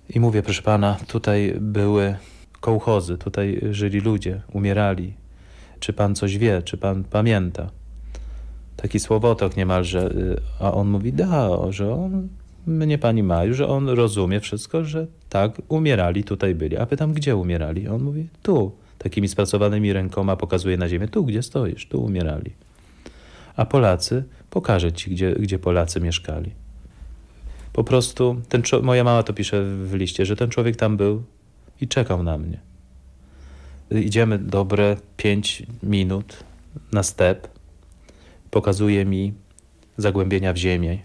i mówię, proszę pana, tutaj były kołchozy, tutaj żyli ludzie, umierali. czy pan coś wie, czy pan pamięta? Taki słowotok niemalże, y, a on mówi, da, że on, mnie pani ma, że on rozumie wszystko, że tak, umierali, tutaj byli. A pytam, gdzie umierali? On mówi, tu, takimi spracowanymi rękoma pokazuje na ziemię, tu, gdzie stoisz, tu umierali. A Polacy, pokażę ci, gdzie, gdzie Polacy mieszkali. Po prostu, ten, moja mama to pisze w liście, że ten człowiek tam był i czekał na mnie. Idziemy dobre pięć minut na step. Pokazuje mi zagłębienia w ziemię.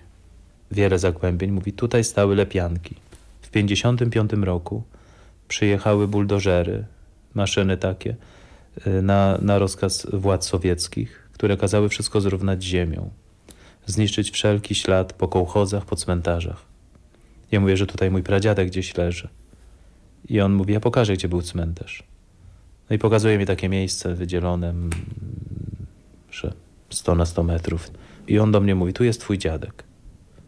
Wiele zagłębień. Mówi, tutaj stały lepianki. W 55 roku przyjechały buldożery, maszyny takie, na, na rozkaz władz sowieckich, które kazały wszystko zrównać z ziemią. Zniszczyć wszelki ślad po kołchozach, po cmentarzach. Ja mówię, że tutaj mój pradziadek gdzieś leży. I on mówi, ja pokażę, gdzie był cmentarz. No i pokazuje mi takie miejsce wydzielone, że 100 na 100 metrów. I on do mnie mówi, tu jest twój dziadek.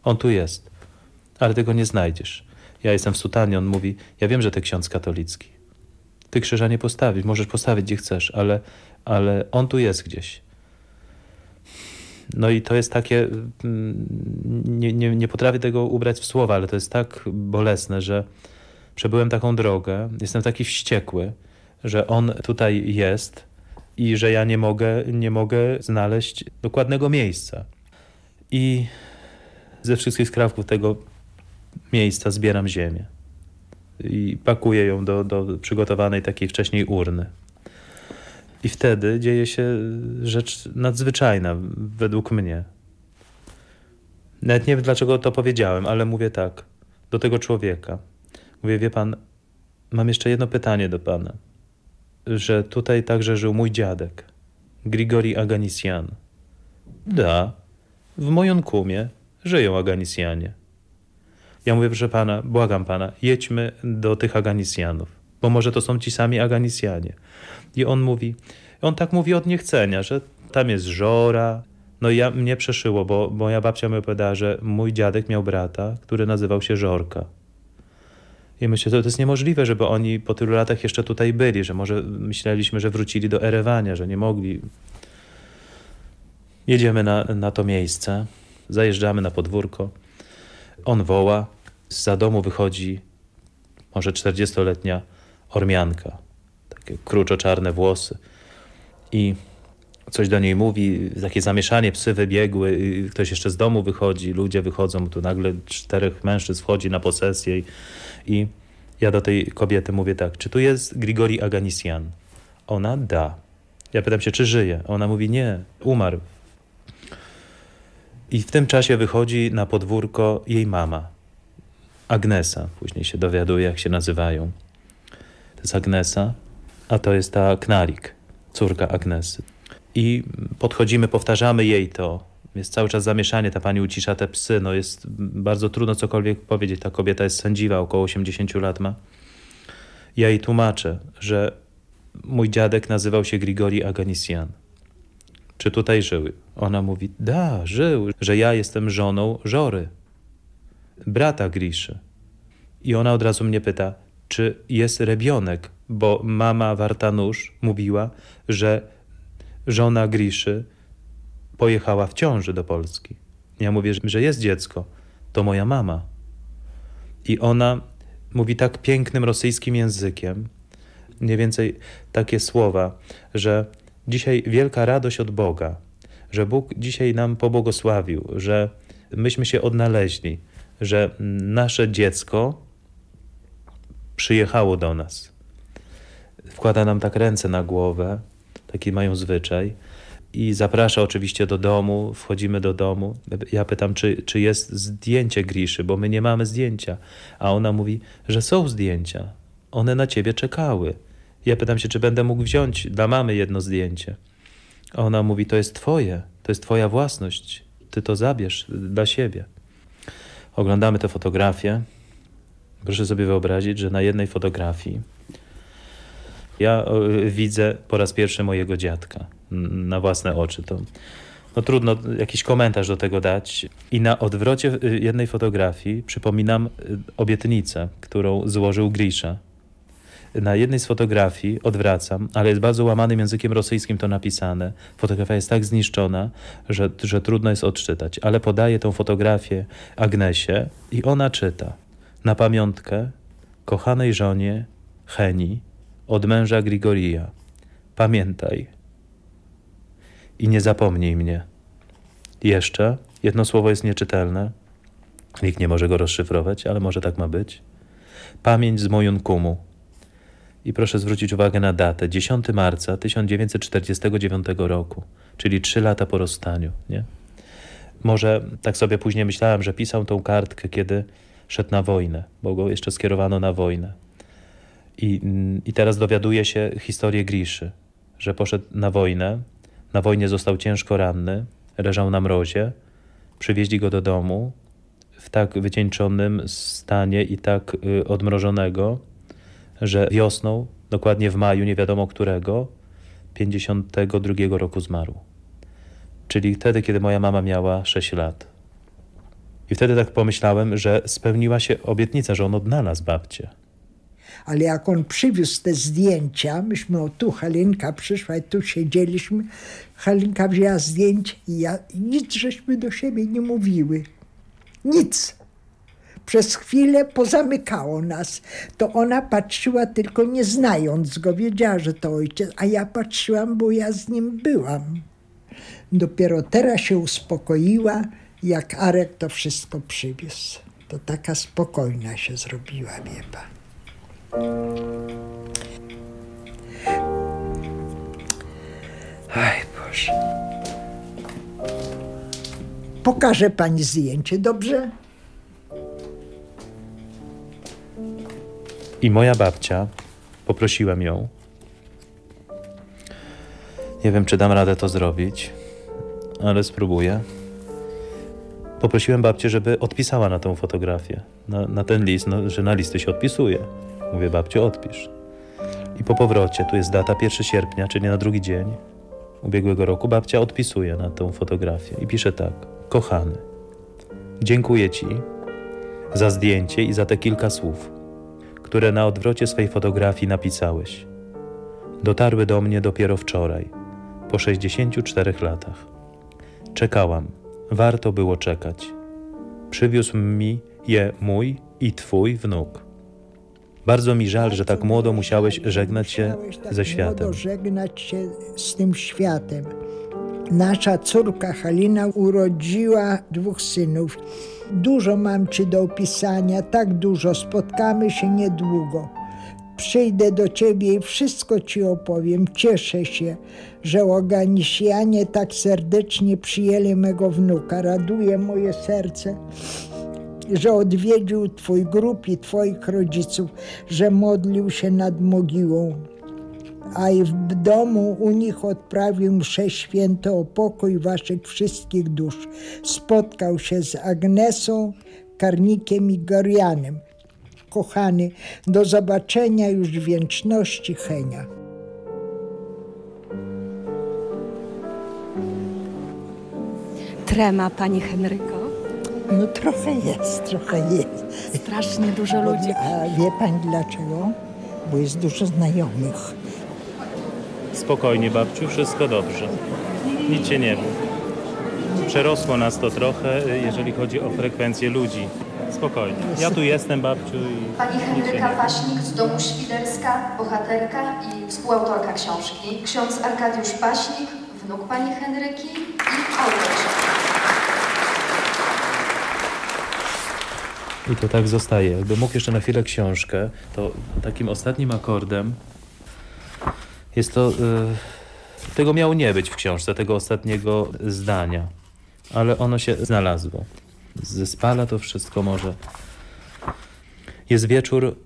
On tu jest, ale ty go nie znajdziesz. Ja jestem w sutanie, on mówi, ja wiem, że ty ksiądz katolicki. Ty krzyża nie postawisz, możesz postawić gdzie chcesz, ale, ale on tu jest gdzieś. No i to jest takie, nie, nie, nie potrafię tego ubrać w słowa, ale to jest tak bolesne, że przebyłem taką drogę, jestem taki wściekły, że on tutaj jest i że ja nie mogę, nie mogę znaleźć dokładnego miejsca. I ze wszystkich skrawków tego miejsca zbieram ziemię i pakuję ją do, do przygotowanej takiej wcześniej urny. I wtedy dzieje się rzecz nadzwyczajna według mnie. Nawet nie wiem, dlaczego to powiedziałem, ale mówię tak do tego człowieka. Mówię, wie pan, mam jeszcze jedno pytanie do pana. Że tutaj także żył mój dziadek, Grigori Aganisian. Da, w Mojonkumie żyją Aganisjanie. Ja mówię, proszę pana, błagam pana, jedźmy do tych Aganisjanów, bo może to są ci sami Aganisjanie. I on mówi, on tak mówi od niechcenia, że tam jest żora. No ja, mnie przeszyło, bo moja babcia mi opowiadała, że mój dziadek miał brata, który nazywał się Żorka. I myślę, że to jest niemożliwe, żeby oni po tylu latach jeszcze tutaj byli, że może myśleliśmy, że wrócili do Erewania, że nie mogli. Jedziemy na, na to miejsce, zajeżdżamy na podwórko. On woła, za domu wychodzi może 40-letnia Ormianka, takie kruczo-czarne włosy i coś do niej mówi, takie zamieszanie, psy wybiegły, ktoś jeszcze z domu wychodzi, ludzie wychodzą, tu nagle czterech mężczyzn wchodzi na posesję i, i ja do tej kobiety mówię tak, czy tu jest Grigori Aganisian? Ona da. Ja pytam się, czy żyje? Ona mówi, nie, umarł. I w tym czasie wychodzi na podwórko jej mama, Agnesa. Później się dowiaduje, jak się nazywają. To jest Agnesa, a to jest ta Knarik, córka Agnesy. I podchodzimy, powtarzamy jej to. Jest cały czas zamieszanie, ta pani ucisza te psy. No jest bardzo trudno cokolwiek powiedzieć. Ta kobieta jest sędziwa, około 80 lat ma. Ja jej tłumaczę, że mój dziadek nazywał się Grigori Aganisian. Czy tutaj żył? Ona mówi, da, żył, że ja jestem żoną Żory, brata Griszy. I ona od razu mnie pyta, czy jest rebionek, bo mama Wartanusz mówiła, że żona Griszy pojechała w ciąży do Polski. Ja mówię, że jest dziecko, to moja mama. I ona mówi tak pięknym rosyjskim językiem, mniej więcej takie słowa, że dzisiaj wielka radość od Boga, że Bóg dzisiaj nam pobłogosławił, że myśmy się odnaleźli, że nasze dziecko przyjechało do nas. Wkłada nam tak ręce na głowę, taki mają zwyczaj i zaprasza oczywiście do domu, wchodzimy do domu. Ja pytam, czy, czy jest zdjęcie Griszy, bo my nie mamy zdjęcia. A ona mówi, że są zdjęcia. One na ciebie czekały. Ja pytam się, czy będę mógł wziąć dla mamy jedno zdjęcie. A ona mówi, to jest twoje, to jest twoja własność. Ty to zabierz dla siebie. Oglądamy te fotografie. Proszę sobie wyobrazić, że na jednej fotografii ja widzę po raz pierwszy mojego dziadka na własne oczy. To no trudno jakiś komentarz do tego dać. I na odwrocie jednej fotografii przypominam obietnicę, którą złożył Grisza. Na jednej z fotografii, odwracam, ale jest bardzo łamanym językiem rosyjskim to napisane. Fotografia jest tak zniszczona, że, że trudno jest odczytać, ale podaję tą fotografię Agnesie i ona czyta. Na pamiątkę kochanej żonie Heni od męża Grigorija. Pamiętaj i nie zapomnij mnie. Jeszcze jedno słowo jest nieczytelne. Nikt nie może go rozszyfrować, ale może tak ma być. Pamięć z Mojunkumu. I proszę zwrócić uwagę na datę. 10 marca 1949 roku, czyli trzy lata po rozstaniu. Nie? Może tak sobie później myślałem, że pisał tą kartkę, kiedy szedł na wojnę, bo go jeszcze skierowano na wojnę. I, i teraz dowiaduje się historię Griszy, że poszedł na wojnę, na wojnie został ciężko ranny, leżał na mrozie, przywieźli go do domu w tak wycieńczonym stanie i tak y, odmrożonego, że wiosną, dokładnie w maju, nie wiadomo którego, 52 roku zmarł. Czyli wtedy, kiedy moja mama miała 6 lat. I wtedy tak pomyślałem, że spełniła się obietnica, że on odnalazł babcię. Ale jak on przywiózł te zdjęcia, myśmy o tu, Halinka przyszła i tu siedzieliśmy, Halinka wzięła zdjęcie i ja, nic żeśmy do siebie nie mówiły. Nic. Przez chwilę pozamykało nas. To ona patrzyła tylko nie znając go, wiedziała, że to ojciec, a ja patrzyłam, bo ja z nim byłam. Dopiero teraz się uspokoiła, jak Arek to wszystko przywiózł. To taka spokojna się zrobiła, wie pan. Aj Boże. Pokażę pani zdjęcie, dobrze? I moja babcia, poprosiłem ją, nie wiem, czy dam radę to zrobić, ale spróbuję. Poprosiłem babcię, żeby odpisała na tą fotografię, na, na ten list, no, że na listy się odpisuje. Mówię, babciu, odpisz. I po powrocie, tu jest data 1 sierpnia, czyli na drugi dzień ubiegłego roku, babcia odpisuje na tą fotografię i pisze tak. Kochany, dziękuję Ci za zdjęcie i za te kilka słów, które na odwrocie swej fotografii napisałeś. Dotarły do mnie dopiero wczoraj, po 64 latach. Czekałam, warto było czekać. Przywiózł mi je mój i Twój wnuk. Bardzo mi żal, że tak młodo musiałeś żegnać się ze światem. Młodo żegnać się z tym światem. Nasza córka Halina urodziła dwóch synów. Dużo mam ci do opisania, tak dużo. Spotkamy się niedługo. Przyjdę do ciebie i wszystko ci opowiem. Cieszę się, że Oganisjanie tak serdecznie przyjęli mego wnuka. Raduje moje serce że odwiedził Twój grób i Twoich rodziców, że modlił się nad mogiłą. A i w domu u nich odprawił mszę święte o pokój Waszych wszystkich dusz. Spotkał się z Agnesą, Karnikiem i Gorianem. Kochany, do zobaczenia już w wieczności Henia. Trema, pani Henryko. No trochę jest, trochę jest. Strasznie dużo ludzi. A wie pani dlaczego? Bo jest dużo znajomych. Spokojnie, babciu, wszystko dobrze. Nic się nie bój. Przerosło nas to trochę, jeżeli chodzi o frekwencję ludzi. Spokojnie. Ja tu jestem, babciu. I Pani Henryka. Paśnik z domu Świderska, bohaterka i współautorka książki. Ksiądz Arkadiusz Paśnik, wnuk pani Henryki i autor książki. I to tak zostaje. Jakby mógł jeszcze na chwilę książkę, to takim ostatnim akordem jest to. y, tego miało nie być w książce, tego ostatniego zdania, ale ono się znalazło. Zespala to wszystko może. Jest wieczór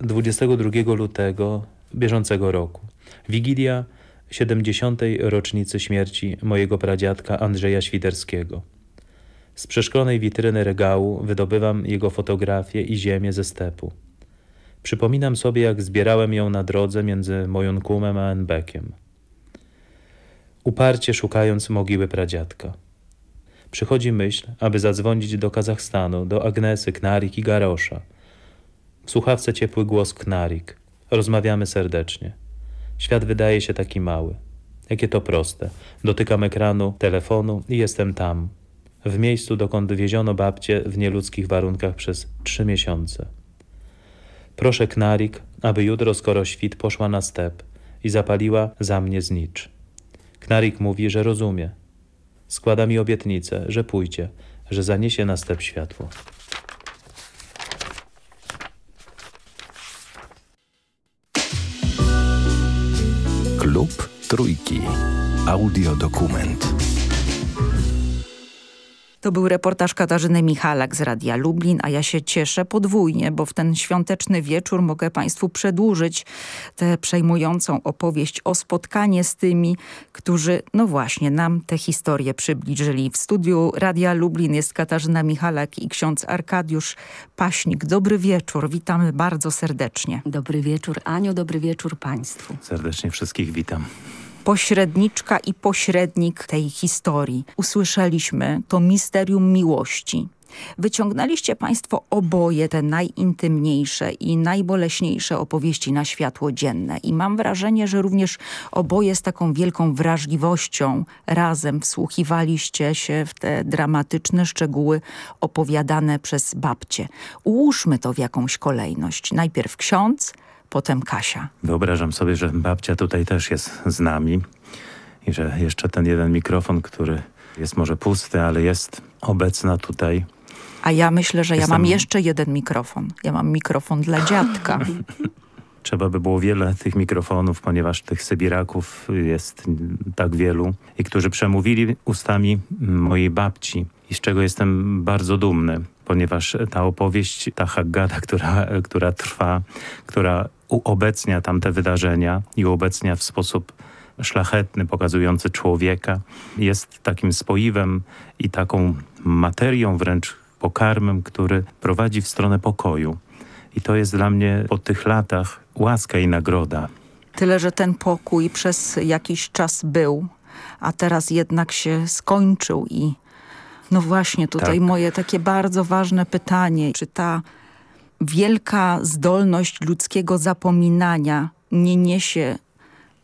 22 lutego bieżącego roku. Wigilia 70. rocznicy śmierci mojego pradziadka Andrzeja Świderskiego. Z przeszklonej witryny regału wydobywam jego fotografię i ziemię ze stepu. Przypominam sobie, jak zbierałem ją na drodze między Mojunkumem a Enbekiem. Uparcie szukając mogiły pradziadka. Przychodzi myśl, aby zadzwonić do Kazachstanu, do Agnesy, Knarik i Garosza. W słuchawce ciepły głos Knarik. Rozmawiamy serdecznie. Świat wydaje się taki mały. Jakie to proste. Dotykam ekranu telefonu i jestem tam. W miejscu, dokąd wieziono babcię w nieludzkich warunkach przez trzy miesiące. Proszę Knarik, aby jutro, skoro świt, poszła na step i zapaliła za mnie znicz. Knarik mówi, że rozumie. Składa mi obietnicę, że pójdzie, że zaniesie na step światło. Klub Trójki. Audiodokument. To był reportaż Katarzyny Michalak z Radia Lublin, a ja się cieszę podwójnie, bo w ten świąteczny wieczór mogę Państwu przedłużyć tę przejmującą opowieść o spotkanie z tymi, którzy, no właśnie, nam tę historię przybliżyli. W studiu Radia Lublin jest Katarzyna Michalak i ksiądz Arkadiusz Paśnik. Dobry wieczór, witamy bardzo serdecznie. Dobry wieczór Aniu, dobry wieczór Państwu. Serdecznie wszystkich witam pośredniczka i pośrednik tej historii. Usłyszeliśmy to misterium miłości. Wyciągnęliście Państwo oboje te najintymniejsze i najboleśniejsze opowieści na światło dzienne. I mam wrażenie, że również oboje z taką wielką wrażliwością razem wsłuchiwaliście się w te dramatyczne szczegóły opowiadane przez babcie. Ułóżmy to w jakąś kolejność. Najpierw ksiądz, potem Kasia. Wyobrażam sobie, że babcia tutaj też jest z nami i że jeszcze ten jeden mikrofon, który jest może pusty, ale jest obecna tutaj. A ja myślę, że Jestem... ja mam jeszcze jeden mikrofon. Ja mam mikrofon dla dziadka. Trzeba by było wiele tych mikrofonów, ponieważ tych Sybiraków jest tak wielu i którzy przemówili ustami mojej babci i z czego jestem bardzo dumny ponieważ ta opowieść, ta Haggada, która, która trwa, która uobecnia tamte wydarzenia i uobecnia w sposób szlachetny, pokazujący człowieka, jest takim spoiwem i taką materią wręcz pokarmem, który prowadzi w stronę pokoju. I to jest dla mnie po tych latach łaska i nagroda. Tyle, że ten pokój przez jakiś czas był, a teraz jednak się skończył i no właśnie, tutaj tak. moje takie bardzo ważne pytanie. Czy ta wielka zdolność ludzkiego zapominania nie niesie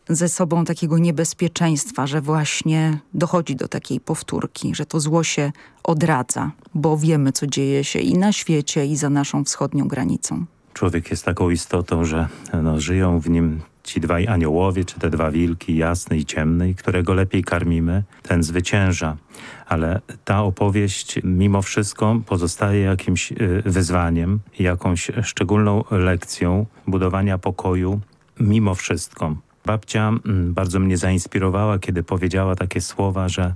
ze sobą takiego niebezpieczeństwa, że właśnie dochodzi do takiej powtórki, że to zło się odradza, bo wiemy, co dzieje się i na świecie, i za naszą wschodnią granicą. Człowiek jest taką istotą, że no, żyją w nim ci dwaj aniołowie, czy te dwa wilki, jasny i ciemny, którego lepiej karmimy, ten zwycięża. Ale ta opowieść mimo wszystko pozostaje jakimś y, wyzwaniem, jakąś szczególną lekcją budowania pokoju mimo wszystko. Babcia mm, bardzo mnie zainspirowała, kiedy powiedziała takie słowa, że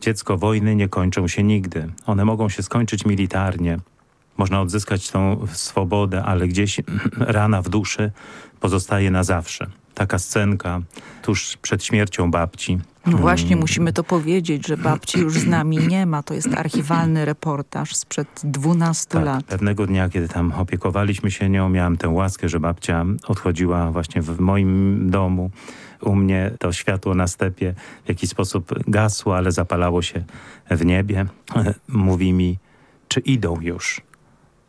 dziecko wojny nie kończą się nigdy. One mogą się skończyć militarnie, można odzyskać tą swobodę, ale gdzieś rana w duszy pozostaje na zawsze. Taka scenka tuż przed śmiercią babci. No właśnie, hmm. musimy to powiedzieć, że babci już z nami nie ma. To jest archiwalny reportaż sprzed 12 tak, lat. Pewnego dnia, kiedy tam opiekowaliśmy się nią, miałem tę łaskę, że babcia odchodziła właśnie w moim domu. U mnie to światło na stepie w jakiś sposób gasło, ale zapalało się w niebie. Mówi mi, czy idą już?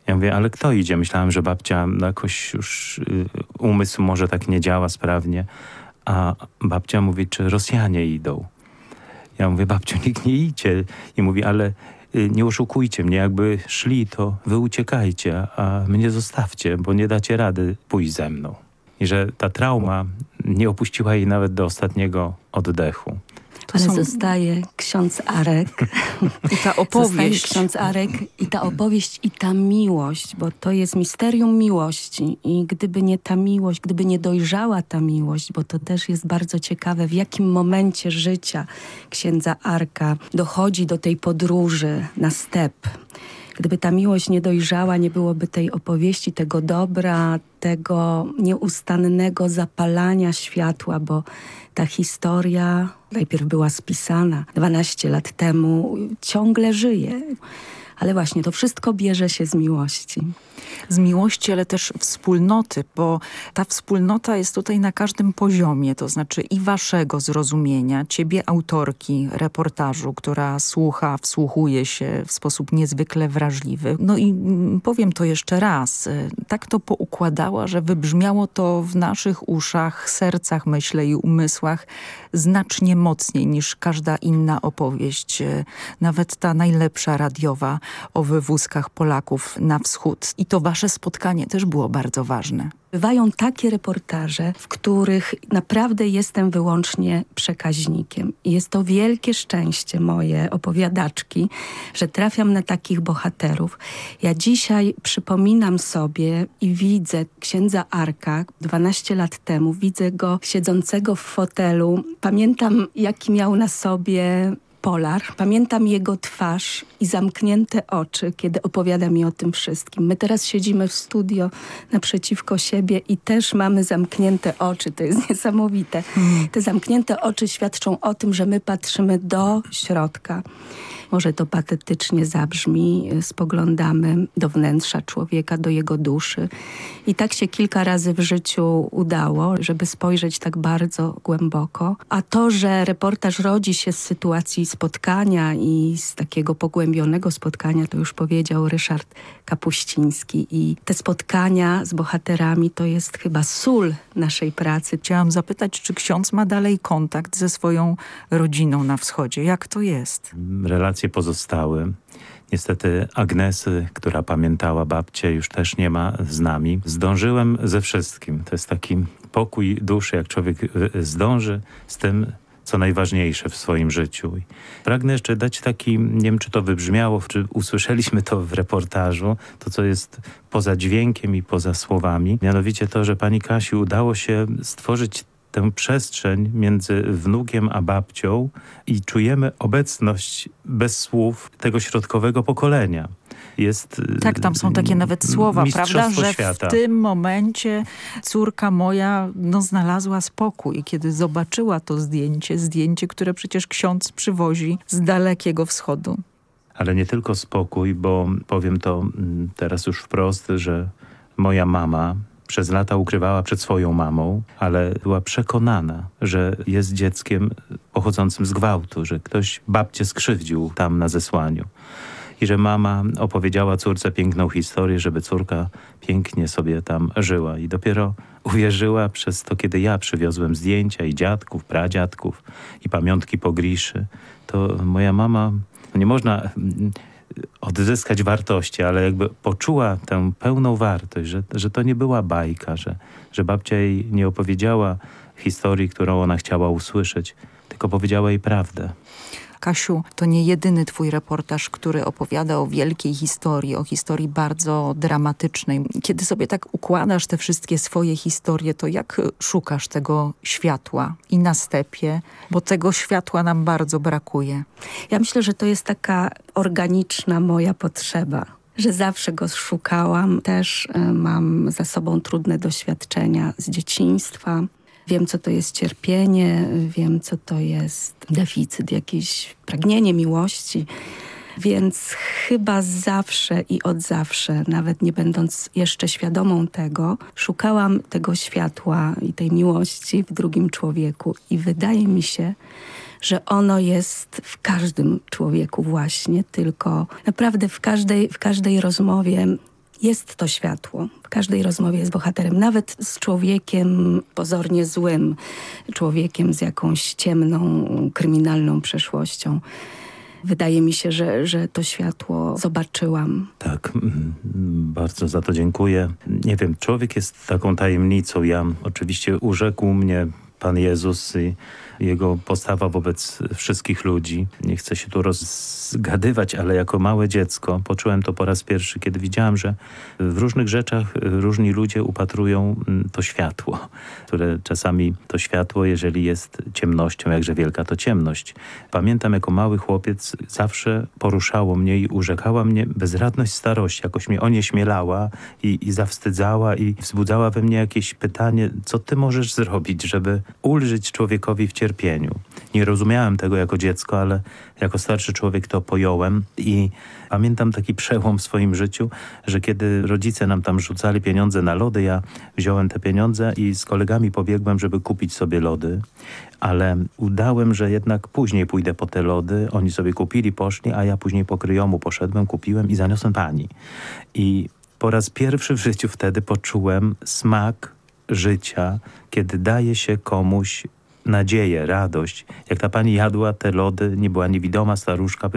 Ja mówię, ale kto idzie? Myślałem, że babcia jakoś już y, umysł może tak nie działa sprawnie. A babcia mówi, czy Rosjanie idą? Ja mówię, babciu, nikt nie idzie. I mówi, ale y, nie oszukujcie mnie, jakby szli, to wy uciekajcie, a mnie zostawcie, bo nie dacie rady pójść ze mną. I że ta trauma nie opuściła jej nawet do ostatniego oddechu. To Ale są... zostaje ksiądz Arek. I ta opowieść. ksiądz Arek i ta opowieść i ta miłość, bo to jest misterium miłości. I gdyby nie ta miłość, gdyby nie dojrzała ta miłość, bo to też jest bardzo ciekawe, w jakim momencie życia księdza Arka dochodzi do tej podróży na step. Gdyby ta miłość nie dojrzała, nie byłoby tej opowieści, tego dobra, tego nieustannego zapalania światła, bo ta historia najpierw była spisana 12 lat temu, ciągle żyje. Ale właśnie to wszystko bierze się z miłości. Z miłości, ale też wspólnoty, bo ta wspólnota jest tutaj na każdym poziomie, to znaczy i waszego zrozumienia, ciebie autorki reportażu, która słucha, wsłuchuje się w sposób niezwykle wrażliwy. No i mm, powiem to jeszcze raz, y, tak to poukładała, że wybrzmiało to w naszych uszach, sercach, myślę i umysłach znacznie mocniej niż każda inna opowieść, y, nawet ta najlepsza radiowa o wywózkach Polaków na wschód. I to wasze spotkanie też było bardzo ważne. Bywają takie reportaże, w których naprawdę jestem wyłącznie przekaźnikiem. I jest to wielkie szczęście moje, opowiadaczki, że trafiam na takich bohaterów. Ja dzisiaj przypominam sobie i widzę księdza Arka 12 lat temu. Widzę go siedzącego w fotelu. Pamiętam, jaki miał na sobie Polar. Pamiętam jego twarz i zamknięte oczy, kiedy opowiada mi o tym wszystkim. My teraz siedzimy w studio naprzeciwko siebie i też mamy zamknięte oczy. To jest niesamowite. Te zamknięte oczy świadczą o tym, że my patrzymy do środka. Może to patetycznie zabrzmi, spoglądamy do wnętrza człowieka, do jego duszy. I tak się kilka razy w życiu udało, żeby spojrzeć tak bardzo głęboko. A to, że reportaż rodzi się z sytuacji spotkania i z takiego pogłębionego spotkania, to już powiedział Ryszard Kapuściński. I te spotkania z bohaterami to jest chyba sól naszej pracy. Chciałam zapytać, czy ksiądz ma dalej kontakt ze swoją rodziną na wschodzie? Jak to jest? Relacje pozostały. Niestety Agnesy, która pamiętała babcię, już też nie ma z nami. Zdążyłem ze wszystkim. To jest taki pokój duszy, jak człowiek zdąży z tym, co najważniejsze w swoim życiu. Pragnę jeszcze dać taki, nie wiem czy to wybrzmiało, czy usłyszeliśmy to w reportażu, to co jest poza dźwiękiem i poza słowami. Mianowicie to, że pani Kasi udało się stworzyć tę przestrzeń między wnukiem a babcią i czujemy obecność bez słów tego środkowego pokolenia. Jest, tak, tam są takie nawet słowa, prawda, że świata. w tym momencie córka moja no, znalazła spokój, kiedy zobaczyła to zdjęcie, zdjęcie, które przecież ksiądz przywozi z dalekiego wschodu. Ale nie tylko spokój, bo powiem to teraz już wprost, że moja mama przez lata ukrywała przed swoją mamą, ale była przekonana, że jest dzieckiem pochodzącym z gwałtu, że ktoś babcię skrzywdził tam na zesłaniu. I że mama opowiedziała córce piękną historię, żeby córka pięknie sobie tam żyła. I dopiero uwierzyła przez to, kiedy ja przywiozłem zdjęcia i dziadków, pradziadków i pamiątki po Griszy, to moja mama, nie można odzyskać wartości, ale jakby poczuła tę pełną wartość, że, że to nie była bajka, że, że babcia jej nie opowiedziała historii, którą ona chciała usłyszeć, tylko powiedziała jej prawdę. Kasiu, to nie jedyny twój reportaż, który opowiada o wielkiej historii, o historii bardzo dramatycznej. Kiedy sobie tak układasz te wszystkie swoje historie, to jak szukasz tego światła i na stepie? Bo tego światła nam bardzo brakuje. Ja myślę, że to jest taka organiczna moja potrzeba że zawsze go szukałam. Też mam za sobą trudne doświadczenia z dzieciństwa. Wiem, co to jest cierpienie, wiem, co to jest deficyt, jakieś pragnienie miłości. Więc chyba zawsze i od zawsze, nawet nie będąc jeszcze świadomą tego, szukałam tego światła i tej miłości w drugim człowieku. I wydaje mi się, że ono jest w każdym człowieku właśnie, tylko naprawdę w każdej, w każdej rozmowie jest to światło. W każdej rozmowie jest bohaterem, nawet z człowiekiem pozornie złym, człowiekiem z jakąś ciemną, kryminalną przeszłością. Wydaje mi się, że, że to światło zobaczyłam. Tak, bardzo za to dziękuję. Nie wiem, człowiek jest taką tajemnicą. Ja oczywiście urzekł mnie Pan Jezus i jego postawa wobec wszystkich ludzi. Nie chcę się tu rozgadywać, ale jako małe dziecko poczułem to po raz pierwszy, kiedy widziałem, że w różnych rzeczach różni ludzie upatrują to światło, które czasami to światło, jeżeli jest ciemnością, jakże wielka to ciemność. Pamiętam jako mały chłopiec zawsze poruszało mnie i urzekała mnie bezradność starości, jakoś mnie onieśmielała i, i zawstydzała i wzbudzała we mnie jakieś pytanie, co ty możesz zrobić, żeby ulżyć człowiekowi w cierpieniu. Nie rozumiałem tego jako dziecko, ale jako starszy człowiek to pojąłem i pamiętam taki przełom w swoim życiu, że kiedy rodzice nam tam rzucali pieniądze na lody, ja wziąłem te pieniądze i z kolegami pobiegłem, żeby kupić sobie lody, ale udałem, że jednak później pójdę po te lody. Oni sobie kupili, poszli, a ja później po kryjomu poszedłem, kupiłem i zaniosłem pani. I po raz pierwszy w życiu wtedy poczułem smak życia, kiedy daje się komuś nadzieję, radość. Jak ta pani jadła te lody, nie była niewidoma staruszka,